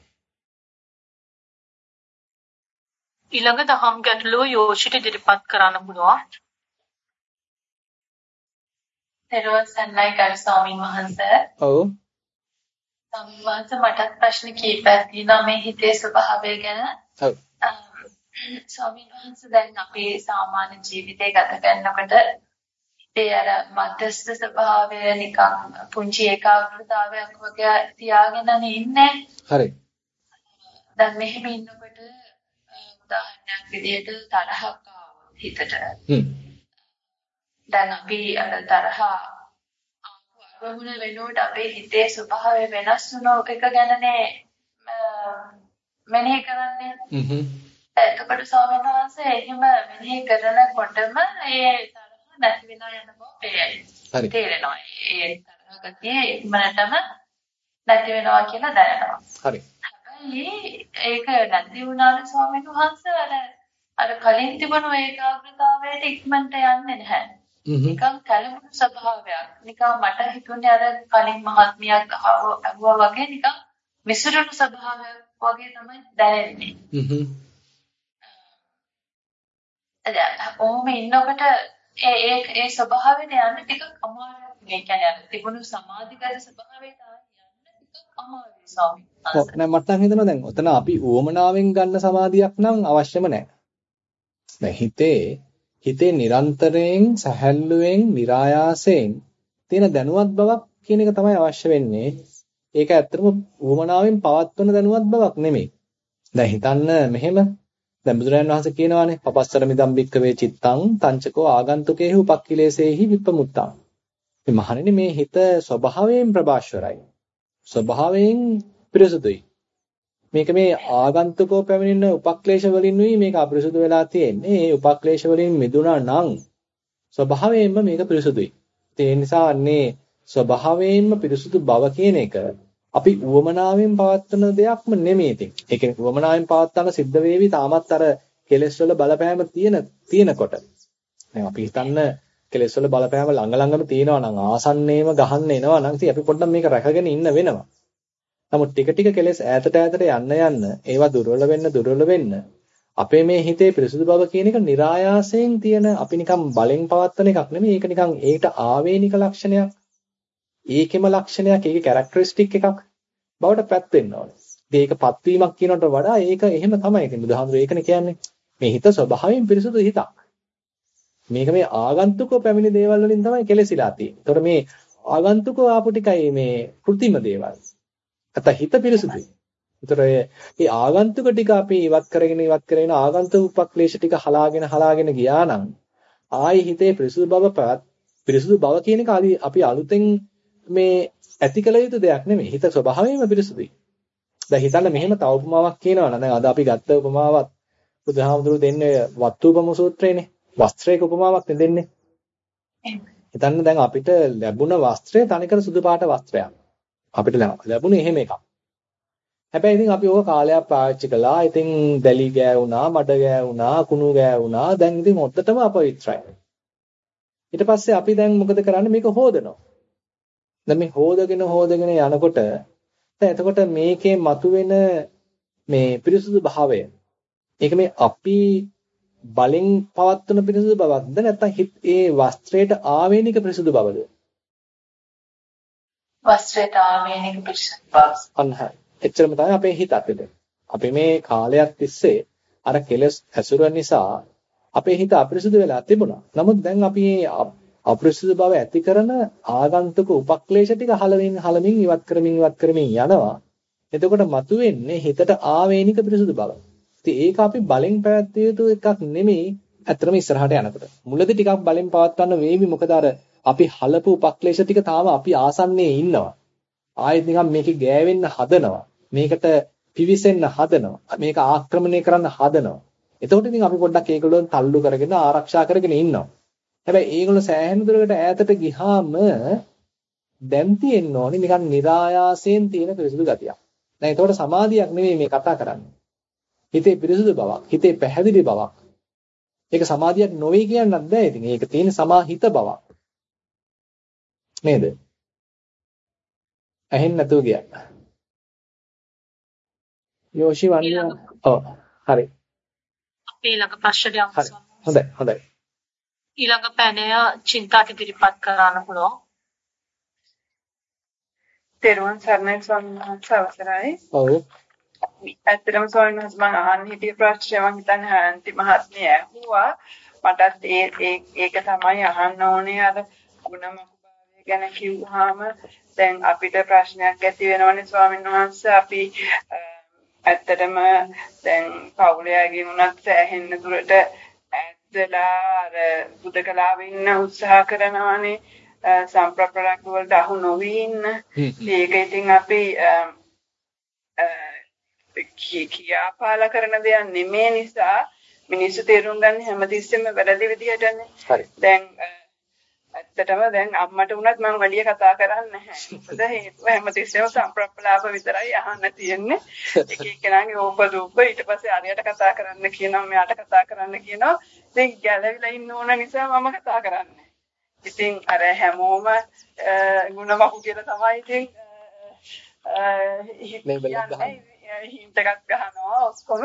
ඊළඟ දහම් ගැටලුව යෝෂිට ඉදිරිපත් කරන්න පුළුවන්. පෙරවස් සන්නයි ගරු ස්වාමීන් වහන්සේ. ඔව්. වහන්සේ මටත් ප්‍රශ්න කීපයක් තියෙනවා මේ හිතේ ස්වභාවය ගැන. ඔව්. ස්වාමීන් වහන්සේ දැන් අපි සාමාන්‍ය ජීවිතය ගත කරනකොට ඒ අර මධ්‍යස්ථ ස්වභාවය නිකන් පුංචි ඒකාග්‍රතාවයක් වගේ තියාගෙන ඉන්නේ. හරි. දැන් මෙහෙම ඉන්නකොට උදාහරණයක් විදිහට තරහක් ආවොත් හිතට. හ්ම්. දැන් අපි අර තරහ අරමුණ වෙනුවට අපේ හිතේ ස්වභාවය වෙනස් වුණ එක ගැනනේ මෙනෙහි කරන්නේ. හ්ම්. එතකොට ස්වාමීන් වහන්සේ එහෙම මෙනෙහි කරනකොටම ඒ නැති වෙනා යන බව පේයි. තේරෙනවා. ඒ තරහ ගතිය ඉක්මනටම නැති වෙනවා කියලා දැනෙනවා. හරි. හැබැයි ඒක නැති වුණාට ස්වාමීන් වහන්සේ අර අර කලින් තිබුණු ඒකාග්‍රතාවයට ඉක්මනට යන්නේ නැහැ. නිකන් කලමුණු ස්වභාවයක්. නිකන් මට හිතුනේ අර කලින් මහත්මියක් අහුවා වගේ නිකන් විසිරුණු ස්වභාවයක් වගේ තමයි දැනෙන්නේ. හ්ම්. ඔහොම ඉන්නකොට ඒ ඒ ඒ ස්වභාවයට යන්න ටිකක් අමාරුයි. ඒ කියන්නේ අර තිබුණු සමාධිගත ස්වභාවයට යන්න ටිකක් අමාරුයි ස්වාමීන් ඔව් නෑ මට නම් හිතෙනවා දැන් ඔතන අපි උවමනාවෙන් ගන්න සමාධියක් නම් අවශ්‍යම නෑ. දැන් හිතේ හිතේ නිරන්තරයෙන් සැහැල්ලුවෙන් નિરાයාසයෙන් තියෙන දැනුවත් බවක් කියන එක තමයි අවශ්‍ය වෙන්නේ. ඒක ඇත්තටම උවමනාවෙන් පවත්වන දැනුවත් බවක් නෙමෙයි. දැන් හිතන්න මෙහෙම දැන් බුදුරජාණන් වහන්සේ කියනවානේ පපස්සර මිදම් බික්කවේ චිත්තං තංචකෝ ආගන්තුකේහි උපක්ඛිලේසේහි විප්පමුත්තං. මේ මහණෙනි මේ හිත ස්වභාවයෙන් ප්‍රභාෂ්වරයි. ස්වභාවයෙන් පිරිසුදුයි. මේක මේ ආගන්තුකෝ පැමිණෙන උපක්ලේශ වලින්ුයි මේක අපිරිසුදු වෙලා තියෙන්නේ. මේ උපක්ලේශ වලින් මිදුණා නම් ස්වභාවයෙන්ම මේක පිරිසුදුයි. ඒ නිසා අන්නේ ස්වභාවයෙන්ම පිරිසුදු බව කියන එක අපි උවමනාවෙන් පවත්වන දෙයක්ම නෙමෙයි ඉතින්. ඒ කියන්නේ උවමනාවෙන් පවත්වන සිද්ධ වේවි තාමත් අර කෙලෙස් වල බලපෑම තියෙන තියෙනකොට. දැන් අපි හිතන්න කෙලෙස් වල බලපෑම ළඟ ළඟම තියෙනවා නම් ආසන්නේම ගහන්න එනවා නම් ඉතින් අපි පොඩ්ඩක් මේක රැකගෙන ඉන්න වෙනවා. නමුත් ටික ටික කෙලෙස් ඈතට ඈතට යන්න යන්න ඒවා දුර්වල වෙන්න දුර්වල වෙන්න අපේ මේ හිතේ පිරිසුදු බව කියන එක નિરાයාසයෙන් තියෙන අපි නිකන් බලෙන් පවත්වන එකක් නෙමෙයි ඒක නිකන් ඒකට ආවේනික ලක්ෂණයක් ඒකෙම ලක්ෂණයක් ඒකේ කැරක්ටරිස්ටික් එකක් බවට පැත් වෙන්න ඕනේ. ඉතින් ඒක පත්වීමක් කියනකට වඩා ඒක එහෙම තමයි. ඉතින් බුදුහාමුදුරේ ඒකනේ කියන්නේ. මේ හිත ස්වභාවයෙන් පිරිසුදු හිතක්. මේක මේ ආගන්තුකව පැමිණි දේවල් වලින් තමයි කෙලෙසිලා තියෙන්නේ. ඒතකොට මේ ආගන්තුකව ආපු ටිකයි මේ કૃතිම දේවල්. අත හිත පිරිසුදුයි. ඒතර මේ ආගන්තුක ටික අපි ඉවත් කරගෙන ඉවත් කරගෙන ආගන්තුක උපක්ලේශ ටික හලාගෙන හලාගෙන ගියා නම් ආයි හිතේ පිරිසුදු බව පිරිසුදු බව කියන එක අපි අලුතෙන් මේ ඇති කළ යුතු දෙයක් නෙමෙයි. හිත ස්වභාවයෙන්ම පිරිසුදුයි. දැන් හිතන්න මෙහෙම තව උපමාවක් කියනවා නම් දැන් අද අපි ගත්ත උපමාවත් බුදුහාමුදුරු දෙන්නේ වත්තුපම සූත්‍රයනේ. වස්ත්‍රයක උපමාවක් දෙන්නේ. හිතන්න දැන් අපිට ලැබුණ වස්ත්‍රය තනිකර සුදු පාට වස්ත්‍රයක්. අපිට ලැබුණේ එහෙම එකක්. හැබැයි ඉතින් අපි ඕක කාලයක් පාවිච්චි කළා. ඉතින් දැලි ගෑවුනා, මඩ ගෑවුනා, කුණු ගෑවුනා. දැන් ඉතින් හොද්දටම අපවිත්‍රයි. ඊට පස්සේ අපි දැන් මොකද කරන්නේ? මේක හොදනවා. දැන් මේ හොදගෙන හොදගෙන යනකොට දැන් එතකොට මේකේ මතුවෙන මේ පිරිසුදු භාවය ඒක මේ අපි බලෙන් පවත්වන පිරිසුදු බවක්ද නැත්නම් ඒ වස්ත්‍රයට ආවේනික පිරිසුදු බවද? වස්ත්‍රයට ආවේනික පිරිසුදු බව. අන්න එච්චරම තමයි අපේ හිතත් එතන අපි මේ කාලයක් තිස්සේ අර කෙලස් හැසුරුවන නිසා අපේ හිත අපිරිසුදු වෙලා තිබුණා. නමුත් දැන් අපි අපිරිසුදු බව ඇති කරන ආගන්තුක උපක්ලේශ ටික හලමින් හලමින් ඉවත් කරමින් ඉවත් කරමින් යනවා. එතකොට මතුවෙන්නේ හිතට ආවේනික පිරිසුදු බව. ඉතින් ඒක අපි බලෙන් පැවැත්විය යුතු එකක් නෙමෙයි. ඇත්තටම ඉස්සරහට යනකොට. මුලදී ටිකක් බලෙන් පවත්වන්න වේවි මොකද අර අපි හලපු උපක්ලේශ ටික තාම අපි ආසන්නයේ ඉන්නවා. ආයෙත් නිකන් මේකේ ගෑවෙන්න හදනවා. මේකට පිවිසෙන්න හදනවා. මේක ආක්‍රමණය කරන්න හදනවා. එතකොට ඉතින් අපි පොඩ්ඩක් ඒගොල්ලෝ තල්ලු කරගෙන ආරක්ෂා කරගෙන ඉන්නවා. හැබැයි ඒගොල්ලෝ සෑහෙන දුරකට ඈතට ගිහාම දැන් තියෙන්න ඕනේ නිකන් નિરાයාසයෙන් තියෙන පිරිසුදු ගතියක්. දැන් ඒතකොට සමාධියක් නෙවෙයි මේ කතා කරන්නේ. හිතේ පිරිසුදු බවක්, හිතේ පැහැදිලි බවක්. ඒක සමාධියක් නොවේ කියන්නත් බෑ. ඉතින් ඒක තියෙන සමාහිත බවක්. නේද? ඇහෙන්නේ නැතුව ගියා. යෝෂි වන්නේ ඔව් හරි. අපි ඊළඟ ප්‍රශ්නයට යමු. හොඳයි හොඳයි. ඊළඟ පැනය චින්තාට ඉදිරිපත් කරන්න පුළුවන්. තෙරුවන් සරණයි ස්වාමීන් වහන්සේ අවසරයි. ඔව්. ඇත්තටම ස්වාමීන් වහන්සේ මම අහන්න හිටිය ප්‍රශ්නය මම හිතන්නේ ආන්ති මහත්මිය ඇහුවා. මටත් ඒ ඒක තමයි අහන්න ඕනේ අර ගුණමකුභාවය ගැන කිව්වහම දැන් අපිට ප්‍රශ්නයක් ඇති වෙනවනේ ස්වාමීන් වහන්සේ අපි ඇත්තටම දැන් පවුලයාගෙන් උනත් සෑහෙන්න දුරට ඈත්ලා අර බුදකලාවේ ඉන්න උත්සාහ කරනවානේ සම්ප්‍රප්‍රාප්ත වලට අහු නොවි ඉන්න. ඒක ඉතින් අපි කියාපාල කරන දෙයක් නෙමේ නිසා මිනිස්සු තේරුම් ගන්න හැමතිස්සෙම වැරදි විදිහටනේ. හරි. දැන් ඇත්තටම දැන් අම්මට වුණත් මම වැඩිය කතා කරන්නේ නැහැ. මොකද හේතුව හැමතිස්සෙම සම්ප්‍රප්ලාප විතරයි අහන්න තියෙන්නේ. <laughs> එක එක්කෙනාගේ ඕපදූප ඊට පස්සේ අරයට කතා කරන්න කියනවා මෙයාට කතා කරන්න කියනවා. ඉතින් ගැළවිලා ඉන්න ඕන නිසා මම කතා කරන්නේ. ඉතින් අර හැමෝම ගුණමකු කියලා තමයි ඉතින් හින්ට් එකක් ගහනවා ඔස්කොම.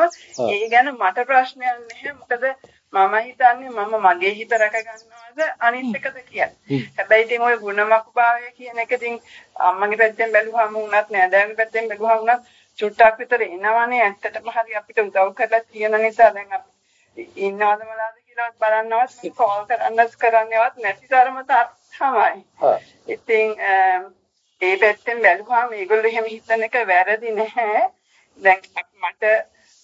ඒ ගැන මට ප්‍රශ්නයක් නැහැ. මොකද මම හිතන්නේ මම මගේ හිත රැකගන්නවද අනිත් එකද කියලා. හැබැයි ඉතින් ওই ගුණමකුභාවය කියන එක ඉතින් අම්මගේ පැත්තෙන් බැලුවාම වුණත් නෑදෑයන්ගේ පැත්තෙන් බැලුවා වුණත් චුට්ටක් විතර එනවනේ ඇත්තටම හරි අපිට උදව් කරලා තියෙන නිසා දැන් අපි ඉන්නවද මලාද කියලාවත් බලන්නවත් කෝල් කරන්නත් කරන්නවත් නැති තරම තමයි. ඉතින් ඒ පැත්තෙන් බැලුවාම මේගොල්ලෝ එහෙම හිතන එක වැරදි නැහැ. දැන් මට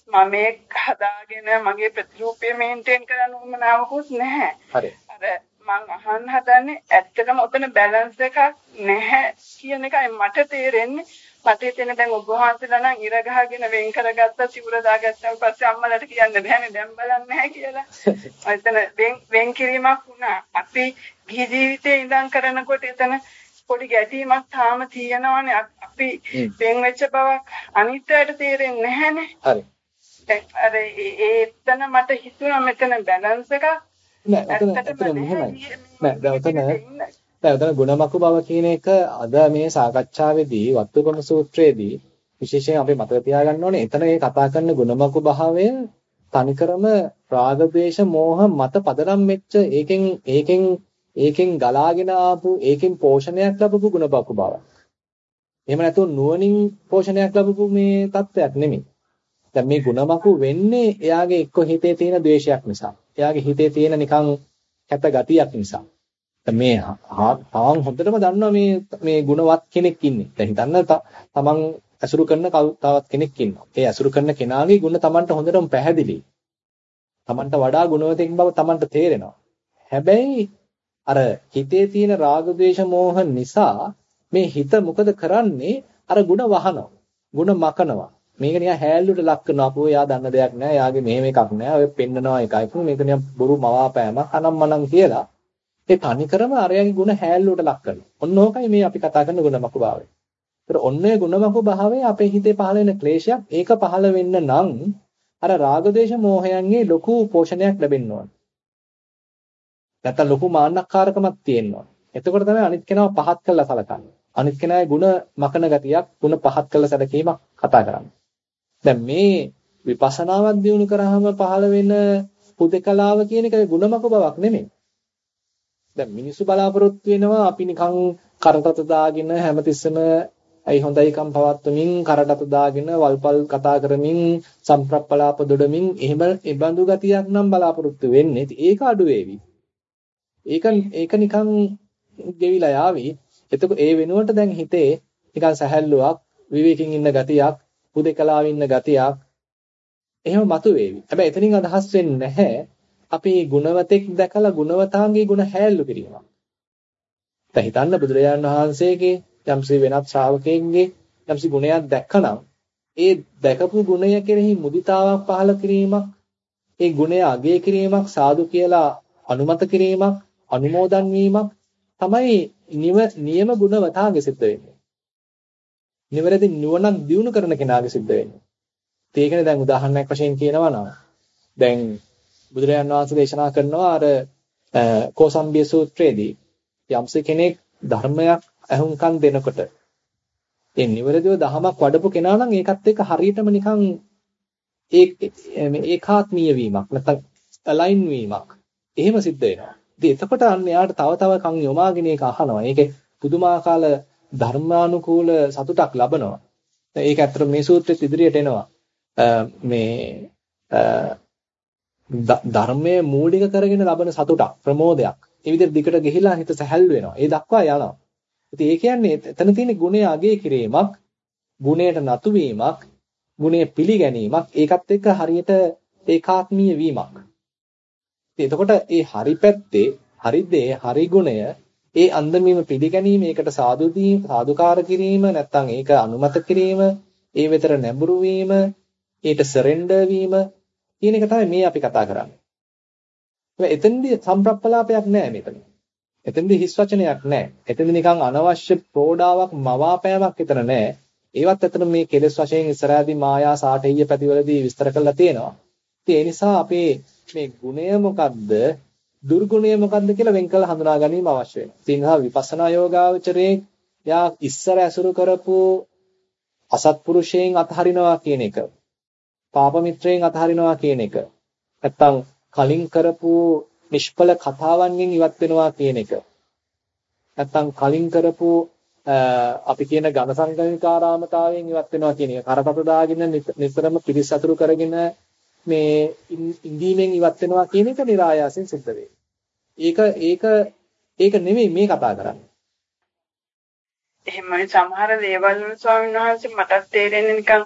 මම මේ හදාගෙන මගේ ප්‍රතිරූපය මේන්ටේන් කරන්න උවමනාවකුත් නැහැ. හරි. අර මං අහන්න හදන්නේ ඇත්තටම ඔතන බැලන්ස් එකක් නැහැ කියන එකයි මට තේරෙන්නේ. මට හිතෙන දැන් ඔබ වහන්සේලා නම් ඉර ගහගෙන වෙන් කරගත්ත සිවුර දාගත්තාන් පස්සේ අම්මලාට කියන්න බෑනේ දැන් බලන්නේ නැහැ කියලා. <laughs> එතන වෙන් වෙන් කිරීමක් වුණා. අපි ගිහි ජීවිතේ ඉඳන් කරනකොට එතන පොඩි ගැටීමක් තාම තියෙනවනේ අපි වෙන් වෙච්ච බවක් අනිත්‍යයට තේරෙන්නේ නැහැනේ. හරි. අර ඒත්තන මට හිතුණා මෙතන බැලන්ස් එකක් නෑ එතන මෙහෙමයි. නෑ දැන් දැන් උතන ගුණමකු බව කියන එක අද මේ සාකච්ඡාවේදී වත්තුගුණ සූත්‍රයේදී විශේෂයෙන් අපි මතක තියාගන්න ඕනේ එතන මේ කතා කරන ගුණමකු භාවය තනිකරම රාග ద్వේෂ මෝහ මත පදනම් වෙච්ච ඒකෙන් ඒකෙන් ඒකෙන් ගලාගෙන ආපු ඒකෙන් පෝෂණයක් ලැබපු ගුණබකු බවක්. එහෙම නැතුව නුවණින් පෝෂණයක් ලැබපු මේ தත්වයක් නෙමෙයි. දැන් මේ ගුණමකු වෙන්නේ එයාගේ එක්ක හිතේ තියෙන द्वේෂයක් නිසා. එයාගේ හිතේ තියෙන නිකන් කැත ගතියක් නිසා. මේ ආන් හොඳටම දන්නවා මේ මේ ගුණවත් කෙනෙක් ඉන්නේ. දැන් හිතන්න තමන් ඇසුරු කරන තවත් කෙනෙක් ඉන්නවා. ඒ ඇසුරු කරන කෙනාගේ ගුණ තමන්ට හොඳටම පැහැදිලි. තමන්ට වඩා ගුණවතෙක් බව තමන්ට තේරෙනවා. හැබැයි අර හිතේ තියෙන රාග මෝහ නිසා මේ හිත මොකද කරන්නේ? අර ಗುಣ වහනවා. ಗುಣ මකනවා. මේක නිකන් හැල්ලුට ලක් කරනවා අපෝ එයා දන්න දෙයක් නෑ එයාගේ මෙහෙම එකක් නෑ ඔය පෙන්නනවා එකයි මේක නිකන් බොරු මවාපෑමක් අනම්මනම් කියලා ඒ තනිකරම අරයාගේ ಗುಣ හැල්ලුවට ලක් කරනවා. ඔන්න ඕකයි මේ අපි කතා කරන ගුණමකු භාවය. ඒතර ඔන්න ඒ ගුණමකු භාවය අපේ හිතේ පහළ වෙන ක්ලේශයක්. ඒක පහළ වෙන්න නම් අර රාග දේශ මොහයන්ගේ ලොකු පෝෂණයක් ලැබෙන්න ඕන. නැත්තම් ලොකු මාන්නක්කාරකමක් තියෙන්න ඕන. එතකොට තමයි අනිත් කෙනාව පහත් කරලා සලකන්නේ. අනිත් කෙනාගේ ಗುಣ මකන ගතියක්, ಗುಣ පහත් කරලා සැලකීමක් කතා කරන්නේ. දැන් මේ විපස්සනාවක් දිනු කරාම පහළ වෙන පුදකලාව කියන එක ගුණමක බවක් නෙමෙයි. දැන් මිනිස්සු බලාපොරොත්තු වෙනවා අපි නිකන් කරටත දාගෙන හැමතිස්සෙම ඇයි හොඳයිකම් පවත්වමින් කරටත දාගෙන වල්පල් කතා කරමින් සම්ප්‍රප්පලාප දොඩමින් එහෙම ඒබඳු ගතියක් නම් බලාපොරොත්තු වෙන්නේ. ඒක අඩු වේවි. ඒක ඒක නිකන් ගෙවිලා යාවි. එතකොට ඒ වෙනුවට දැන් හිතේ නිකන් සැහැල්ලුවක් විවේකයෙන් ඉන්න ගතියක් හුදේකලාවේ ඉන්න ගතියක් එහෙම මතුවේවි. හැබැයි එතනින් අදහස් වෙන්නේ නැහැ අපි ගුණවතෙක් දැකලා ගුණවතාංගේ ගුණ හැල්ලු කිරීමක්. දැන් හිතන්න බුදුරජාණන් වහන්සේගේ යම්සි වෙනත් ශ්‍රාවකයෙක්ගේ යම්සි ගුණයක් දැක්කනම් ඒ දැකපු ගුණය කෙරෙහි මුදිතාවක් පහළ කිරීමක් ඒ ගුණය අගය කිරීමක් සාදු කියලා අනුමත කිරීමක් අනුමෝදන් වීමක් තමයි නියම ගුණවතාගේ සිද්ධ වෙන්නේ. නිවැරදි නුවණක් දියුණු කරන කෙනාගේ සිද්ධ වෙන්නේ. ඒකනේ දැන් උදාහරණයක් වශයෙන් කියනවා නම් දැන් බුදුරජාන් වහන්සේ දේශනා කරනවා අර කෝසම්බිය සූත්‍රයේදී යම්ස කෙනෙක් ධර්මයක් අහුම්කම් දෙනකොට ඒ නිවැරදිව දහමක් වඩපු කෙනා නම් ඒකත් එක්ක හරියටම නිකන් ඒ මේ ඒකාත්මීය වීමක් නැත්නම් අලයින් වීමක් එහෙම සිද්ධ වෙනවා. ඉතින් එතකොට අන්න එයාට තව තව කන් යොමාගෙන ඒක අහනවා. ඒකේ පුදුමාකාර ධර්මානුකූල සතුටක් ලබනවා. ඒක ඇත්තට මේ සූත්‍රෙත් ඉදිරියට එනවා. මේ ධර්මයේ මූලික කරගෙන ලබන සතුටක් ප්‍රමෝදයක්. ඒ විදිහට දිකට ගිහිලා හිත සැහැල්ලු වෙනවා. ඒ දක්වා යනවා. ඉතින් ඒ කියන්නේ එතන තියෙන ගුණය අගය කිරීමක්, ගුණයට නතු වීමක්, ගුණය පිළිගැනීමක්, ඒකත් එක්ක හරියට ඒකාත්මීය වීමක්. ඉතින් එතකොට ඒ හරි පැත්තේ, හරි දේ, හරි ගුණය ඒ අන්දමීම පිළිගැනීම, ඒකට සාදු දීම, සාදුකාර කිරීම, නැත්නම් ඒක අනුමත කිරීම, ඒ වෙතර නැඹුරු වීම, ඊට සරෙන්ඩර් වීම කියන එක තමයි මේ අපි කතා කරන්නේ. එතෙන්දී සම්ප්‍රප්පලාපයක් නැහැ මෙතන. එතෙන්දී හිස් වචනයක් නැහැ. එතෙන්දී නිකන් අනවශ්‍ය ප්‍රෝඩාවක් මවාපෑමක් විතර නැහැ. ඒවත් ඇත්තට මේ කෙලෙස් වශයෙන් ඉස්සරහදී මායා සාඨෙయ్య පැතිවලදී විස්තර කරලා තියෙනවා. ඉතින් ඒ නිසා අපේ මේ ගුණය මොකද්ද දුර්ගුණය මොකද්ද කියලා වෙන් කළ හඳුනා ගැනීම අවශ්‍ය වෙනවා. සිංහා විපස්සනා යෝගාවචරයේ යා ඉස්සර ඇසුරු කරපු අසත්පුරුෂයෙන් අතහරිනවා කියන එක. පාප මිත්‍රයෙන් අතහරිනවා කියන එක. නැත්තම් කලින් කරපු නිෂ්ඵල කතාවන්ගෙන් ඉවත් වෙනවා කියන එක. නැත්තම් කලින් කරපු අපි කියන ඝන සංගණිකාරාමතාවයෙන් ඉවත් වෙනවා කියන එක. කරපත දාගෙන නිතරම පිරිසතුරු කරගෙන මේ ඉඳීමෙන් ඉවත් වෙනවා කියන එක નિરાයාසයෙන් සිද්ධ වෙයි. ඒක ඒක ඒක නෙමෙයි මේ කතා කරන්නේ. එහෙමයි සමහර දේවල් වල ස්වාමීන් වහන්සේ මටත් තේරෙන්නේ නිකන්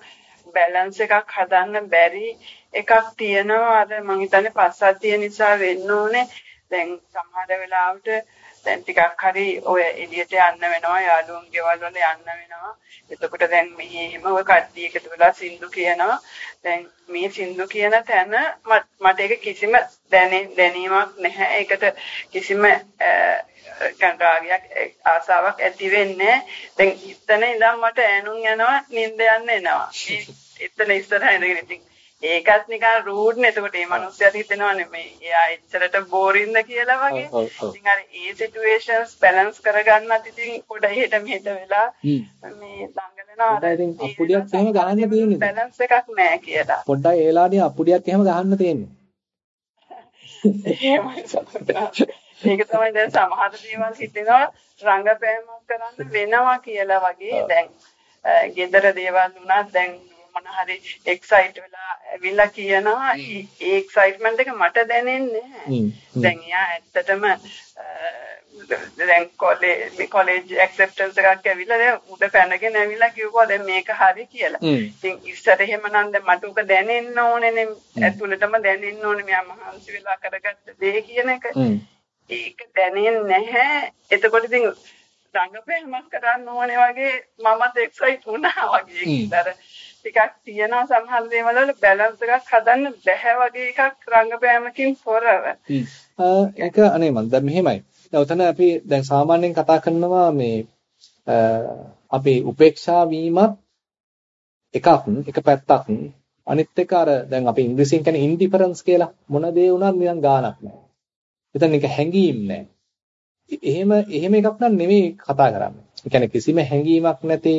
බැලන්ස් එකක් හදන්න බැරි එකක් තියෙනවා. අර මං හිතන්නේ පස්සද්ධිය නිසා වෙන්න ඕනේ. දැන් සමහර වෙලාවට දැන් ටිකක් හරි ඔය එළියට යන්න වෙනවා යාළුවන්ගේ ගෙවල් වල යන්න වෙනවා. එතකොට දැන් මෙහි එහෙම ඔය කට්ටිය එකතු වෙලා සින්දු කියනවා. දැන් මේ සින්දු කියන තැන මට ඒක කිසිම දැනීමක් නැහැ. ඒකට කිසිම කන්රාගයක් ආසාවක් ඇති වෙන්නේ දැන් ඉතන ඉඳන් මට ඈනුම් යනවා නිින්ද යන්න එනවා. එතන ඉස්සරහ ඉඳගෙන ඉතින් ඒකත් නිකන් රූඩ් නේ. එතකොට මේ මිනිස්සුන්ට හිතෙනවානේ මේ එයා එච්චරට බෝරින්ද කියලා වගේ. ඉතින් අර ඒ සිටුේෂන්ස් බැලන්ස් කරගන්නත් ඉතින් පොඩ එහෙට මෙහෙට වෙලා මේ දඟලනවා. ඉතින් අපුඩියක් එහෙම ගහන්න තියෙන්නේ. බැලන්ස් එකක් නැහැ කියලා. පොඩ්ඩක් ඒලාදී අපුඩියක් එහෙම ගහන්න තියෙන්නේ. එහෙමයි ඒක තමයි දැන් සමහර දේවල් හිතෙනවා. රංගපෑමක් කරන්න වෙනවා කියලා වගේ. දැන් ගෙදර දේවල් වුණත් දැන් මොන හරි එක්සයිට් වෙලා ඇවිල්ලා කියනවා. ඒ එක්සයිට්මන්ට් එක මට දැනෙන්නේ නැහැ. දැන් එයා ඇත්තටම දැන් කොලේ කොලේජ් ඇක්සෙප්ටන්ස් එකක් ඇවිල්ලා දැන් උඩ පැනගෙන ඇවිල්ලා කිව්වා දැන් මේක හරි කියලා. ඉතින් ඉස්සර එහෙම නම් දැන් මට උක දැනෙන්න ඕනේනේ ඇතුළටම දැනෙන්න ඕනේ මෙයා මහන්සි වෙලා කරගත්ත දේ කියන එක. ඒක දැනෙන්නේ නැහැ. එතකොට ඉතින් රංගපෑමක් කරන්න ඕනේ වගේ මමත් එක්සයිට් වුණා වගේ. ඉතින් ටිකක් තියෙනවා සමහර දේවල් වල බැලන්ස් එකක් හදන්න බැහැ වගේ එකක් රංගපෑමකින් තොරව. ඒක අනේ මන් දැන් මෙහෙමයි. දැන් උතන අපි දැන් සාමාන්‍යයෙන් කතා කරනවා මේ අපි උපේක්ෂා වීමත් එකක් එක පැත්තක් අනිත් එක අර දැන් අපි ඉංග්‍රීසියෙන් කියන්නේ ඉන්ඩිෆරන්ස් කියලා මොන දේ වුණත් නිකන් ගාණක් නැහැ. එතන එක හැඟීම් නැහැ. එහෙම එහෙම එකක් නම් නෙමෙයි කතා කරන්නේ. ඒ කියන්නේ කිසිම හැඟීමක් නැති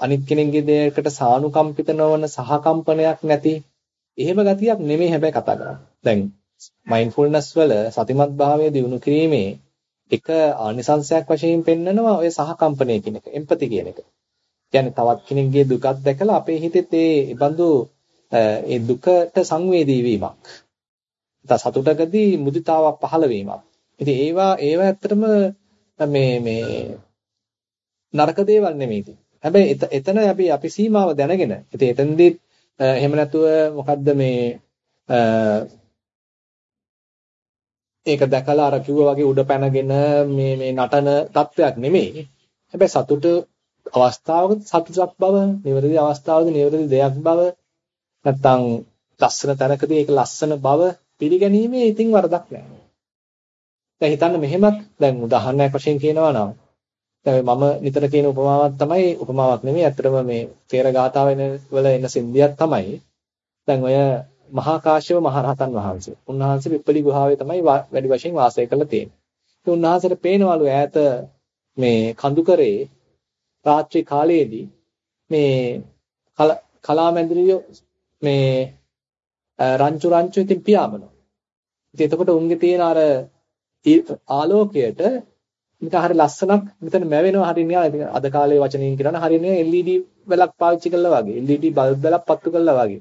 අනිත් කෙනෙක්ගේ දෙයකට සානුකම්පිත නොවන සහකම්පනයක් නැති එහෙම ගතියක් නෙමෙයි හැබැයි කතා කරන්නේ. දැන් මයින්ඩ්ෆුල්නස් වල සතිමත් භාවය දිනු කිරීමේ එක ආනිසංශයක් වශයෙන් පෙන්නනවා ඔය සහකම්පනය කියන එක, එම්පති කියන එක. කියන්නේ තවත් කෙනෙක්ගේ දුකක් දැකලා අපේ හිතෙත් ඒ බඳු ඒ දුකට සංවේදී වීමක්. සතුටකදී මුදිතාවක් පහළ වීමක්. ඉතින් ඒවා ඒවා ඇත්තටම මේ මේ නරක දේවල් නෙමෙයි. හැබැයි එතන අපි අපි සීමාව දැනගෙන ඉතින් එතනදී එහෙම නැතුව මොකද්ද මේ ඒක දැකලා අර කිව්වා වගේ උඩ පැනගෙන මේ මේ නටන තත්වයක් නෙමෙයි. හැබැයි සතුට අවස්ථාවක සතුටක් බව, නිවැරදි අවස්ථාවක නිවැරදි දෙයක් බව නැත්තම් ලස්සන තැනකදී ඒක ලස්සන බව පිළිගැනීමේ ඉතින් වරදක් නැහැ. දැන් හිතන්න මෙහෙමත් දැන් උදාහරණයක් වශයෙන් කියනවා නම් දැන් මම නිතර කියන උපමාවක් තමයි උපමාවක් නෙමෙයි ඇත්තටම මේ තේර ගාථා වෙන වල එන සින්දියක් තමයි දැන් ඔය මහා කාශ්‍යප මහරහතන් වහන්සේ. උන්වහන්සේ පිප්පලි ගුහාවේ තමයි වැඩි වශයෙන් වාසය කරලා තියෙන්නේ. ඒ උන්වහන්සේට පේනවලු ඈත මේ කඳුකරේ රාත්‍රී කාලයේදී මේ කලාමැදිරිය මේ රංචු රංචු ඉතින් පියාඹනවා. ඉතින් එතකොට උන්ගේ තියෙන අර ආලෝකයට නිකන් හරි ලස්සනක් මෙතන මැවෙනවා හරිය නිකන් අද කාලේ වචනින් කියනවා හරිය නිකන් LED බල්බක් පාවිච්චි කළා වගේ LED බල්බ් බල්බක් පත්තු කළා වගේ.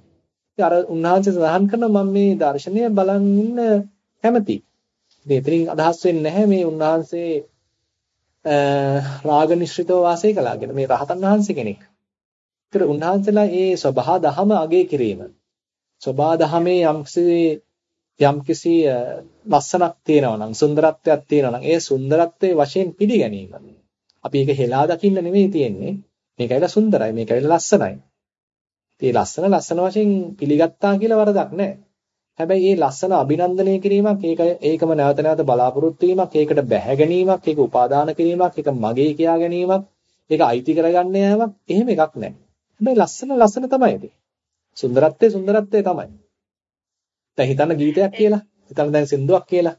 ඉතින් අර උන්වහන්සේ සඳහන් කරනවා මම මේ දර්ශනය බලන් ඉන්න කැමතියි. ඉතින් එතනින් අදහස් වෙන්නේ නැහැ මේ උන්වහන්සේ රාග නිශ්චිතව වාසය කළාගෙන මේ රහතන් වහන්සේ කෙනෙක්. ඒතර උන්වහන්සේලා ඒ සබහා දහම අගය කිරීම. සබහා දහමේ යම්කිසි යම්කිසි ලස්සනක් තියෙනවා නම් සුන්දරත්වයක් තියෙනවා නම් ඒ සුන්දරත්වයේ වශයෙන් පිළිගැනීම. අපි ඒක හෙලා දකින්න නෙමෙයි තියෙන්නේ. මේකයිලා සුන්දරයි, මේකයිලා ලස්සනයි. ඉතින් ලස්සන ලස්සන වශයෙන් පිළිගත්තා කියලා වරදක් නැහැ. හැබැයි මේ ලස්සන අභිනන්දනය කිරීමක් ඒක ඒකම නැවත නැවත බලාපොරොත්තු වීමක් ඒකට බැහැ ගැනීමක් ඒක උපාදාන කිරීමක් ඒක මගේ කියා ගැනීමක් ඒක අයිති කරගන්න යාමක් එහෙම එකක් නැහැ. හැබැයි ලස්සන ලස්සන තමයි ඒක. සුන්දරත්වයේ සුන්දරත්වයේ තමයි. දැන් හිතන්න ගීතයක් කියලා. හිතන්න දැන් සින්දුවක් කියලා.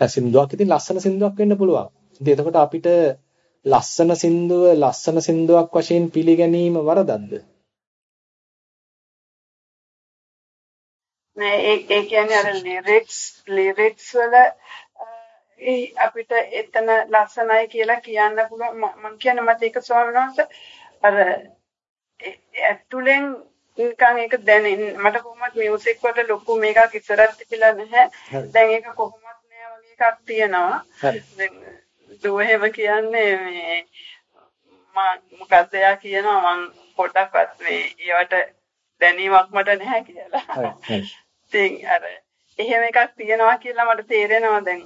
දැන් සින්දුවක් ඉතින් ලස්සන සින්දුවක් වෙන්න පුළුවන්. ඉතින් එතකොට අපිට ලස්සන සින්දුව ලස්සන සින්දුවක් වශයෙන් පිළිගැනීම වරදක්ද? නෑ ඒ ඒ කියන්නේ අර ලිරික්ස් ලිරික්ස් වල අපිට එතන ලස්සනයි කියලා කියන්න පුළුවන් මම කියන්නේ මට ඒක ස්වාමීන් වහන්සේ අර ඇතුලෙන් නිකන් ඒක දැනෙන මට කොහොමත් මියුසික් වල ලොකු මේකක් ඉස්සරහට තිබිලා නැහැ. දැන් ඒක කොහොමත් නෑ වගේ එකක් තියෙනවා. එහෙම කියන්නේ මේ මම මොකක්ද එයා කියනවා? මම පොඩ්ඩක්වත් මේ ඒවට දැනීමක් මට නැහැ කියලා. ඉතින් අර එහෙම එකක් තියෙනවා කියලා මට තේරෙනවා. දැන්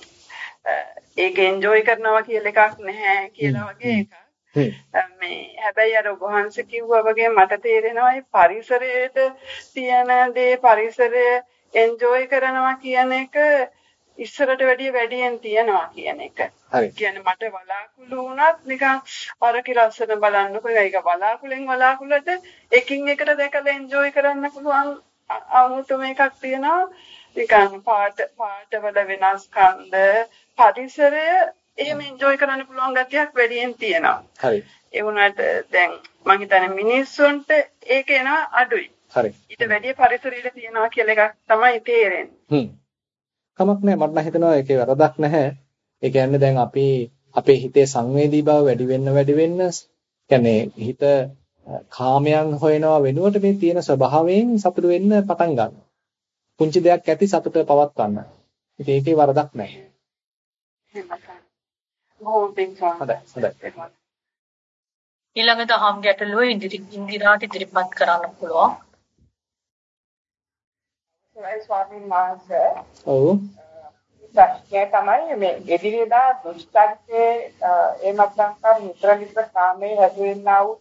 ඒක එන්ජොයි කරනවා කියලා එකක් නැහැ කියලා වගේ එකක්. මේ හැබැයි අර වහන්සේ කිව්වා වගේ මට තේරෙනවා මේ පරිසරයට තියෙන දේ පරිසරය එන්ජොයි කරනවා කියන එක ඉස්සරට වැඩිය වැඩියෙන් තියනවා කියන එක. කියන්නේ මට බලාකුළු වුණත් නිකන් අරකි ලස්සන බලන්නකො. ඒක බලාකුලෙන් බලාකුලට එකින් එකට දැකලා එන්ජොයි කරන්න පුළුවන් අමුතුම එකක් තියෙනවා. නිකන් පාට පාටවල වෙනස්කම්ද පරිසරය එහෙම එන්ජොයි කරන්න පුළුවන් ගතියක් වැඩියෙන් තියෙනවා. හරි. ඒ වුණාට දැන් මම හිතන්නේ මිනිස්සුන්ට ඒක එනවා අඩුයි. හරි. ඊට වැඩිය පරිසරයට තියෙනවා කියලා එකක් තමයි තේරෙන්නේ. හ්ම්. කමක් නැහැ මට නම් හිතෙනවා ඒකේ වරදක් නැහැ. ඒ කියන්නේ දැන් අපි අපේ හිතේ සංවේදී බව වැඩි වෙන්න වැඩි වෙන්න කියන්නේ හිත කාමයන් හොයනවා වෙනුවට මේ තියෙන ස්වභාවයෙන් සතුට වෙන්න පටන් ගන්නවා. පුංචි දෙයක් ඇති සතුට පවත්වන්න. ඉතින් ඒකේ වරදක් නැහැ. ඊළඟට හම් ගැටලුව ඉන්දිරාට ඉදිරිපත් කරන්න පුළුවන්. ඒ ස්වාමීන් වහන්සේ ඔව් ප්‍රශ්නය තමයි මේ එදිනෙදා දුෂ්ටත්වයේ එමත් නැත්නම් නිතර නිතර කාමයේ හැදෙන්නා වූ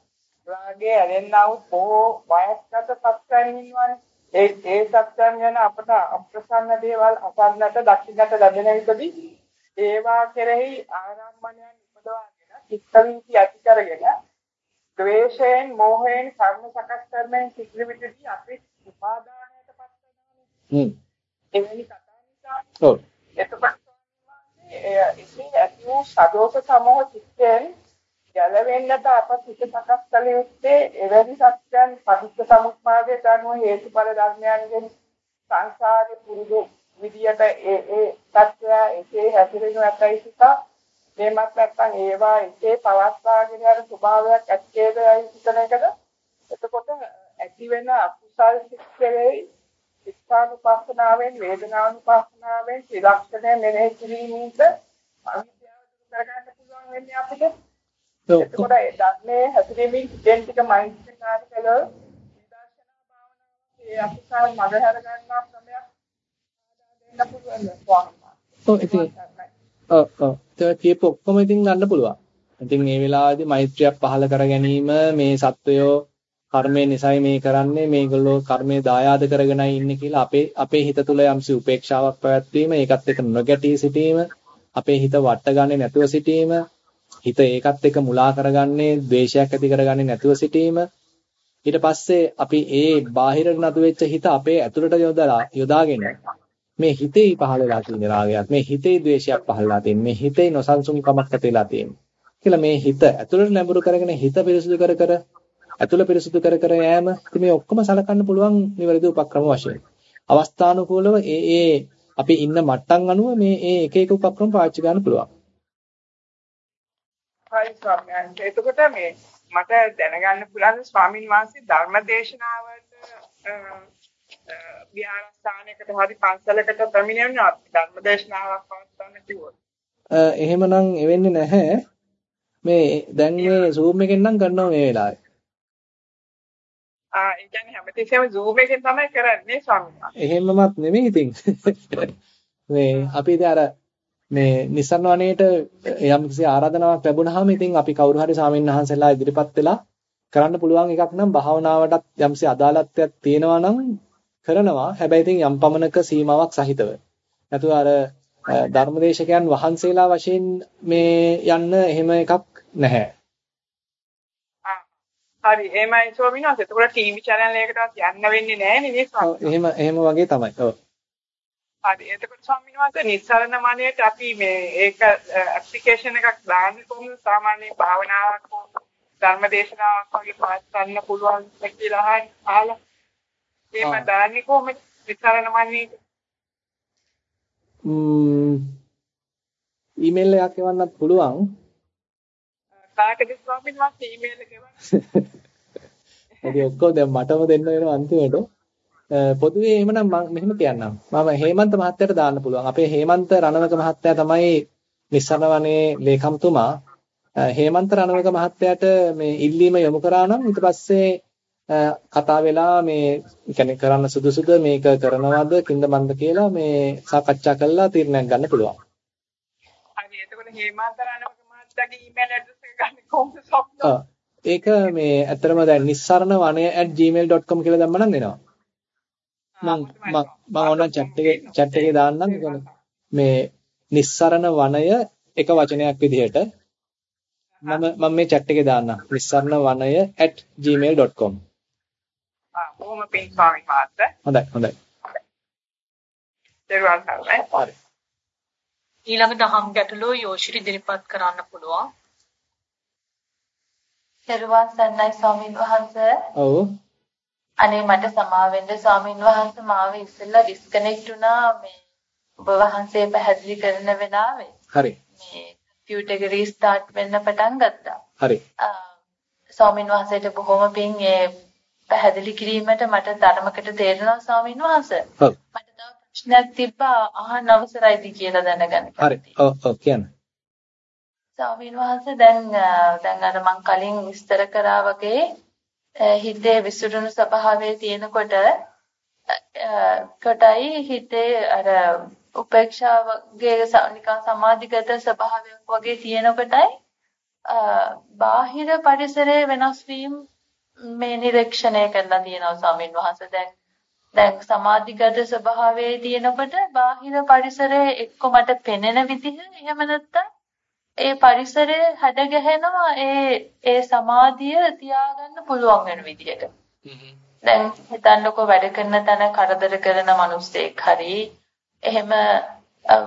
රාගයේ ඇලෙන්නා වූ බොහෝ වයස්ගත සත්‍යයන් ඉන්නවනේ. ඒ ඒ සත්‍යයන් ගැන අපට අප්‍රසන්න දේවල් අසන්නට දක්ෂිනට ලැබෙන විටදී ඒවා කෙරෙහි ආරම්භණයන් උපදවාගෙන චිත්තවින්ති ඇති කරගෙන ද්වේෂයෙන් මෝහයෙන් කර්ම සකස් කරමින් සිටින විටදී අපි උපාදානයට පත් වෙනවානේ. හ්ම්. එවැනි කතා නිසා ඔව්. එතකොට ඉතින් ඇති වූ සදෝෂ සමෝහ චිත්තයෙන් ගැලවෙන්නට අප සිත සකස් කළ යුත්තේ එවැනි සත්‍යයන් පටිච්ච සමුප්පාදයට අනුව හේතුඵල ධර්මයන්ගෙන් සංසාරේ පුරුදු විදියට ඒ ඒ සත්‍ය එසේ හැසිරෙනු ඇතයි සිතා මේමත් නැත්නම් ඒවා එසේ පවත්වාගෙන යන ස්වභාවයක් ඇත්තේද යයි සිතන එකද එතකොට ඇති වෙන අකුසල් සිත්කලේ ඉස්හානුපස්සනාවෙන් වේදනානුපස්සනාවෙන් ත්‍රිලක්ෂණය මෙනෙහි කිරීමෙන්ද අවිද්‍යාව දුරු කරගන්න පුළුවන් වෙන්නේ අපිට. එතකොට ඒ ධර්මයේ හැසිරීමෙන් ටිකෙන් ටික මයින්ඩ් එක ආරි කළොත් විදර්ශනා භාවනාව ඒ අපසාර මගහැර ගන්නා ක්‍රමයක් දෙන්න පුළුවන් ඔව් ඉතින් ඔව් ඔව් ඒක කියපු ඔක්කොම ඉතින් ගන්න පුළුවන්. ඉතින් මේ වෙලාවේදී මෛත්‍රියක් පහළ කර ගැනීම මේ සත්වයෝ කර්මය නිසයි මේ කරන්නේ මේගොල්ලෝ කර්මයේ දායාද කරගෙනයි ඉන්නේ කියලා අපේ අපේ හිත තුළ යම්සි උපේක්ෂාවක් පැවැත්වීම ඒකත් එක්ක නොගැටී සිටීම අපේ හිත වට ගන්නේ නැතුව සිටීම හිත ඒකත් එක්ක මුලා කරගන්නේ ද්වේෂයක් ඇති කරගන්නේ නැතුව සිටීම ඊට පස්සේ අපි ඒ බාහිරට නතු වෙච්ච හිත අපේ ඇතුළට යොදලා යොදාගෙන මේ හිතේ පහළ වෙලා තියෙන රාගයක් මේ හිතේ ද්වේෂයක් පහළ වෙලා තියෙන මේ හිතේ නොසන්සුන්කමක් ඇති වෙලා තියෙන කියලා මේ හිත ඇතුළට නැඹුරු කරගෙන හිත පිරිසුදු කර කර ඇතුළ පිරිසුදු කර කර යෑම ඉතින් මේ ඔක්කොම සලකන්න පුළුවන් නිවැරදි උපක්‍රම වශයෙන්. අවස්ථානුකූලව ඒ ඒ අපි ඉන්න මට්ටම් අනුව මේ ඒ එක එක උපක්‍රම පාවිච්චි කරන්න පුළුවන්. හරි ස්වාමීන් එතකොට මේ මට දැනගන්න පුළුවන් ස්වාමින් වහන්සේ ධර්ම දේශනාවට විහාරස්ථානයකට හරි පන්සලකට පැමිණෙන්න ධර්ම දේශනාවක් පවත්වන්න කිව්වොත්. එහෙමනම් එවෙන්නේ නැහැ. මේ දැන් මේ Zoom එකෙන් නම් කරනවා මේ වෙලාවේ. ආ ඒ කියන්නේ හැමතිස්සෙම Zoom එකෙන් තමයි කරන්නේ ස්වාමීන්. එහෙමමත් නෙමෙයි ඉතින්. <laughs> මේ අපි ඉතින් අර මේ නිසරණ වනයේට යම් කිසි ආරාධනාවක් ලැබුණාම ඉතින් අපි කවුරු හරි ස්වාමීන් වහන්සේලා ඉදිරිපත් වෙලා කරන්න පුළුවන් එකක් නම් භාවනාවටත් යම්සි අදාළත්වයක් තියෙනවා නම් කරනවා. හැබැයි ඉතින් යම් පමණක සීමාවක් සහිතව. නැතුව අර ධර්මදේශකයන් වහන්සේලා වශයෙන් මේ යන්න එහෙම එකක් නැහැ. හරි එහෙමයි ස්වාමීන් වහන්සේ. එතකොට ටීවී channel එකකටවත් යන්න වෙන්නේ නැහැ නේ ස්වාමීන් එහෙම එහෙම වගේ තමයි. ඔව්. හරි. එතකොට ස්වාමීන් වහන්සේ නිස්සරණ මණයට අපි මේ ඒක ඇප්ලිකේෂන් එකක් දාන්නේ කොහොමද සාමාන්‍ය භාවනාවක් ධර්මදේශනාවක් වගේ පාස් ගන්න පුළුවන් කියලා අහලා. එහෙම දාන්නේ කොහොමද මණයට? ම්ම් ඊමේල් එකක් එවන්නත් පුළුවන්. කාටද ස්වාමීන් වහන්සේ ඊමේල් එක එවන්නේ? <laughs> ඔක්කොම දැන් මටම දෙන්න වෙනවා අන්තිමට. පොදුවේ එහෙමනම් මම මෙහෙම කියන්නම්. මම හේමන්ත මහත්තයාට දාන්න පුළුවන්. අපේ හේමන්ත රණවක මහත්තයා තමයි නිස්සරණ වනේ ලේකම්තුමා. හේමන්ත රණවක මහත්තයාට මේ ඉල්ලීම යොමු කරා නම් ඊට පස්සේ කතා වෙලා මේ කියන්නේ කරන්න සුදුසුද මේක කරනවද කින්ද මන්ද කියලා මේ සාකච්ඡා කරලා තීරණයක් ගන්න පුළුවන්. හරි එතකොට හේමන්ත රණවක මහත්තයාගේ ඊමේල් ඇඩ්‍රස් එක ගන්න කොහොමද සොප්ටෝ? ඒක මේ ඇත්තටම දැන් nissaranavanaya@gmail.com කියලා දැම්ම නම් එනවා. මම මම ඕනනම් chat එකේ chat එකේ දාන්නම් මේ nissarana වනය එක වචනයක් විදිහට මම මම මේ chat එකේ දාන්නම් nissaranavanaya@gmail.com ආ කොහොම පින් ස්වාමීන් වහන්සේ හොඳයි හොඳයි දරුවන් හරි හරි ඊළඟ දහම් ගැටලුව යෝෂිරි ඉදිරිපත් කරන්න පුළුවන්. දරුවන් සන්නයි ස්වාමින් වහන්සේ. ඔව්. අනේ මට සමා වෙන්න ස්වාමින් වහන්සේ මාව ඉස්සෙල්ලා ඩිස්කනෙක්ට් වුණා මේ ඔබ වහන්සේ පැහැදිලි කරන වෙලාවේ. හරි. මේ කම්පියුටර් එක රීස්ටාර්ට් වෙන්න පටන් ගත්තා. හරි. ස්වාමින් වහන්සේට බොහොම පිං ඒ පැහැදිලි කිරීමට මට ධර්මකට තේරෙනවා ස්වාමින් වහන්සේ. ඔව්. මට තව ප්‍රශ්නයක් තිබ්බා අහන්න අවසරයිද කියලා දැනගන්න. හරි. ඔව් ඔව් කියන්න. ස්වාමින් වහන්සේ දැන් දැන් අර මං කලින් විස්තර කරා වගේ හිතේ විසුරුණු ස්වභාවයේ තියෙනකොට කොටයි හිතේ අර උපේක්ෂාවගේ නිකන් සමාධිගත ස්වභාවයක් වගේ තියෙනකොටයි බාහිර පරිසරයේ වෙනස් වීම මේ නිරීක්ෂණය කරලා තියෙනවා ස්වාමින් වහන්සේ දැන් දැන් සමාධිගත ස්වභාවයේ තියෙනකොට බාහිර පරිසරයේ එක්ක මට පෙනෙන විදිහ එහෙම නැත්නම් ඒ පරිසරය හැඩ ගැහෙනවා ඒ ඒ සමාධිය තියාගන්න පුළුවන් වෙන විදිහට. දැන් හිතන්නකෝ වැඩ කරන තැන කරදර කරන මිනිස්සෙක් හරි එහෙම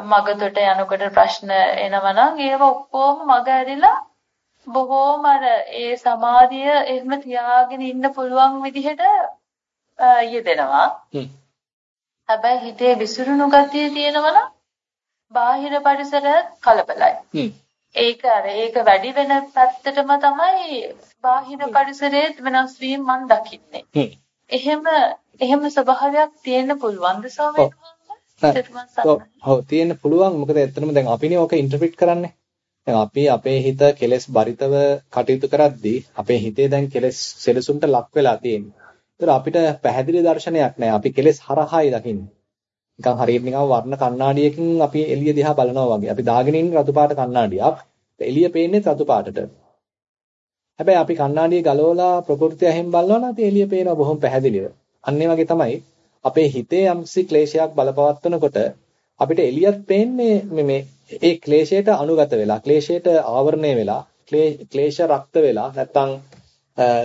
මගතොට යනකොට ප්‍රශ්න එනවා නම් ඒව ඔක්කොම මග ඇරිලා බොහෝම අර ඒ සමාධිය එහෙම තියාගෙන ඉන්න පුළුවන් විදිහට යෙදෙනවා. හැබැයි හිතේ විසිරුණු ගතිය තියෙනවා නම් බාහිර පරිසරය කලබලයි. ඒක අර ඒක වැඩි වෙන පැත්තටම තමයි බාහිර පරිසරයේ වෙනස් වීම මම දකින්නේ. එහෙම එහෙම ස්වභාවයක් තියෙන්න පුළුවන්ද ස්වාමීන් ඔව්. තියෙන්න පුළුවන්. මොකද ඇත්තටම දැන් අපිනේ ඕක ඉන්ටර්ප්‍රිට් කරන්නේ. දැන් අපි අපේ හිත කෙලස් බරිතව කටයුතු කරද්දී අපේ හිතේ දැන් කෙලස් සෙලසුන්ට ලක් වෙලා තියෙන්නේ. ඒතර අපිට පැහැදිලි දර්ශනයක් නැහැ. අපි කෙලස් හරහායි දකින්නේ. නිකන් හරියට නිකන් වර්ණ කණ්ණාඩියකින් අපි එළිය දිහා බලනවා වගේ. අපි දාගෙන ඉන්න රතු පාට කණ්ණාඩියක්. එළිය පේන්නේ රතු පාටට. හැබැයි අපි කණ්ණාඩිය ගලවලා ප්‍රകൃතිය හැම බලනවා නම් එළිය පේනවා බොහොම පැහැදිලිව. අන්න වගේ තමයි අපේ හිතේ යම්සි ක්ලේශයක් බලපවත්වනකොට අපිට එළියත් පේන්නේ මේ ඒ ක්ලේශයට අනුගත වෙලා ක්ලේශයට ආවරණය වෙලා ක්ලේශ රක්ත වෙලා නැත්තම්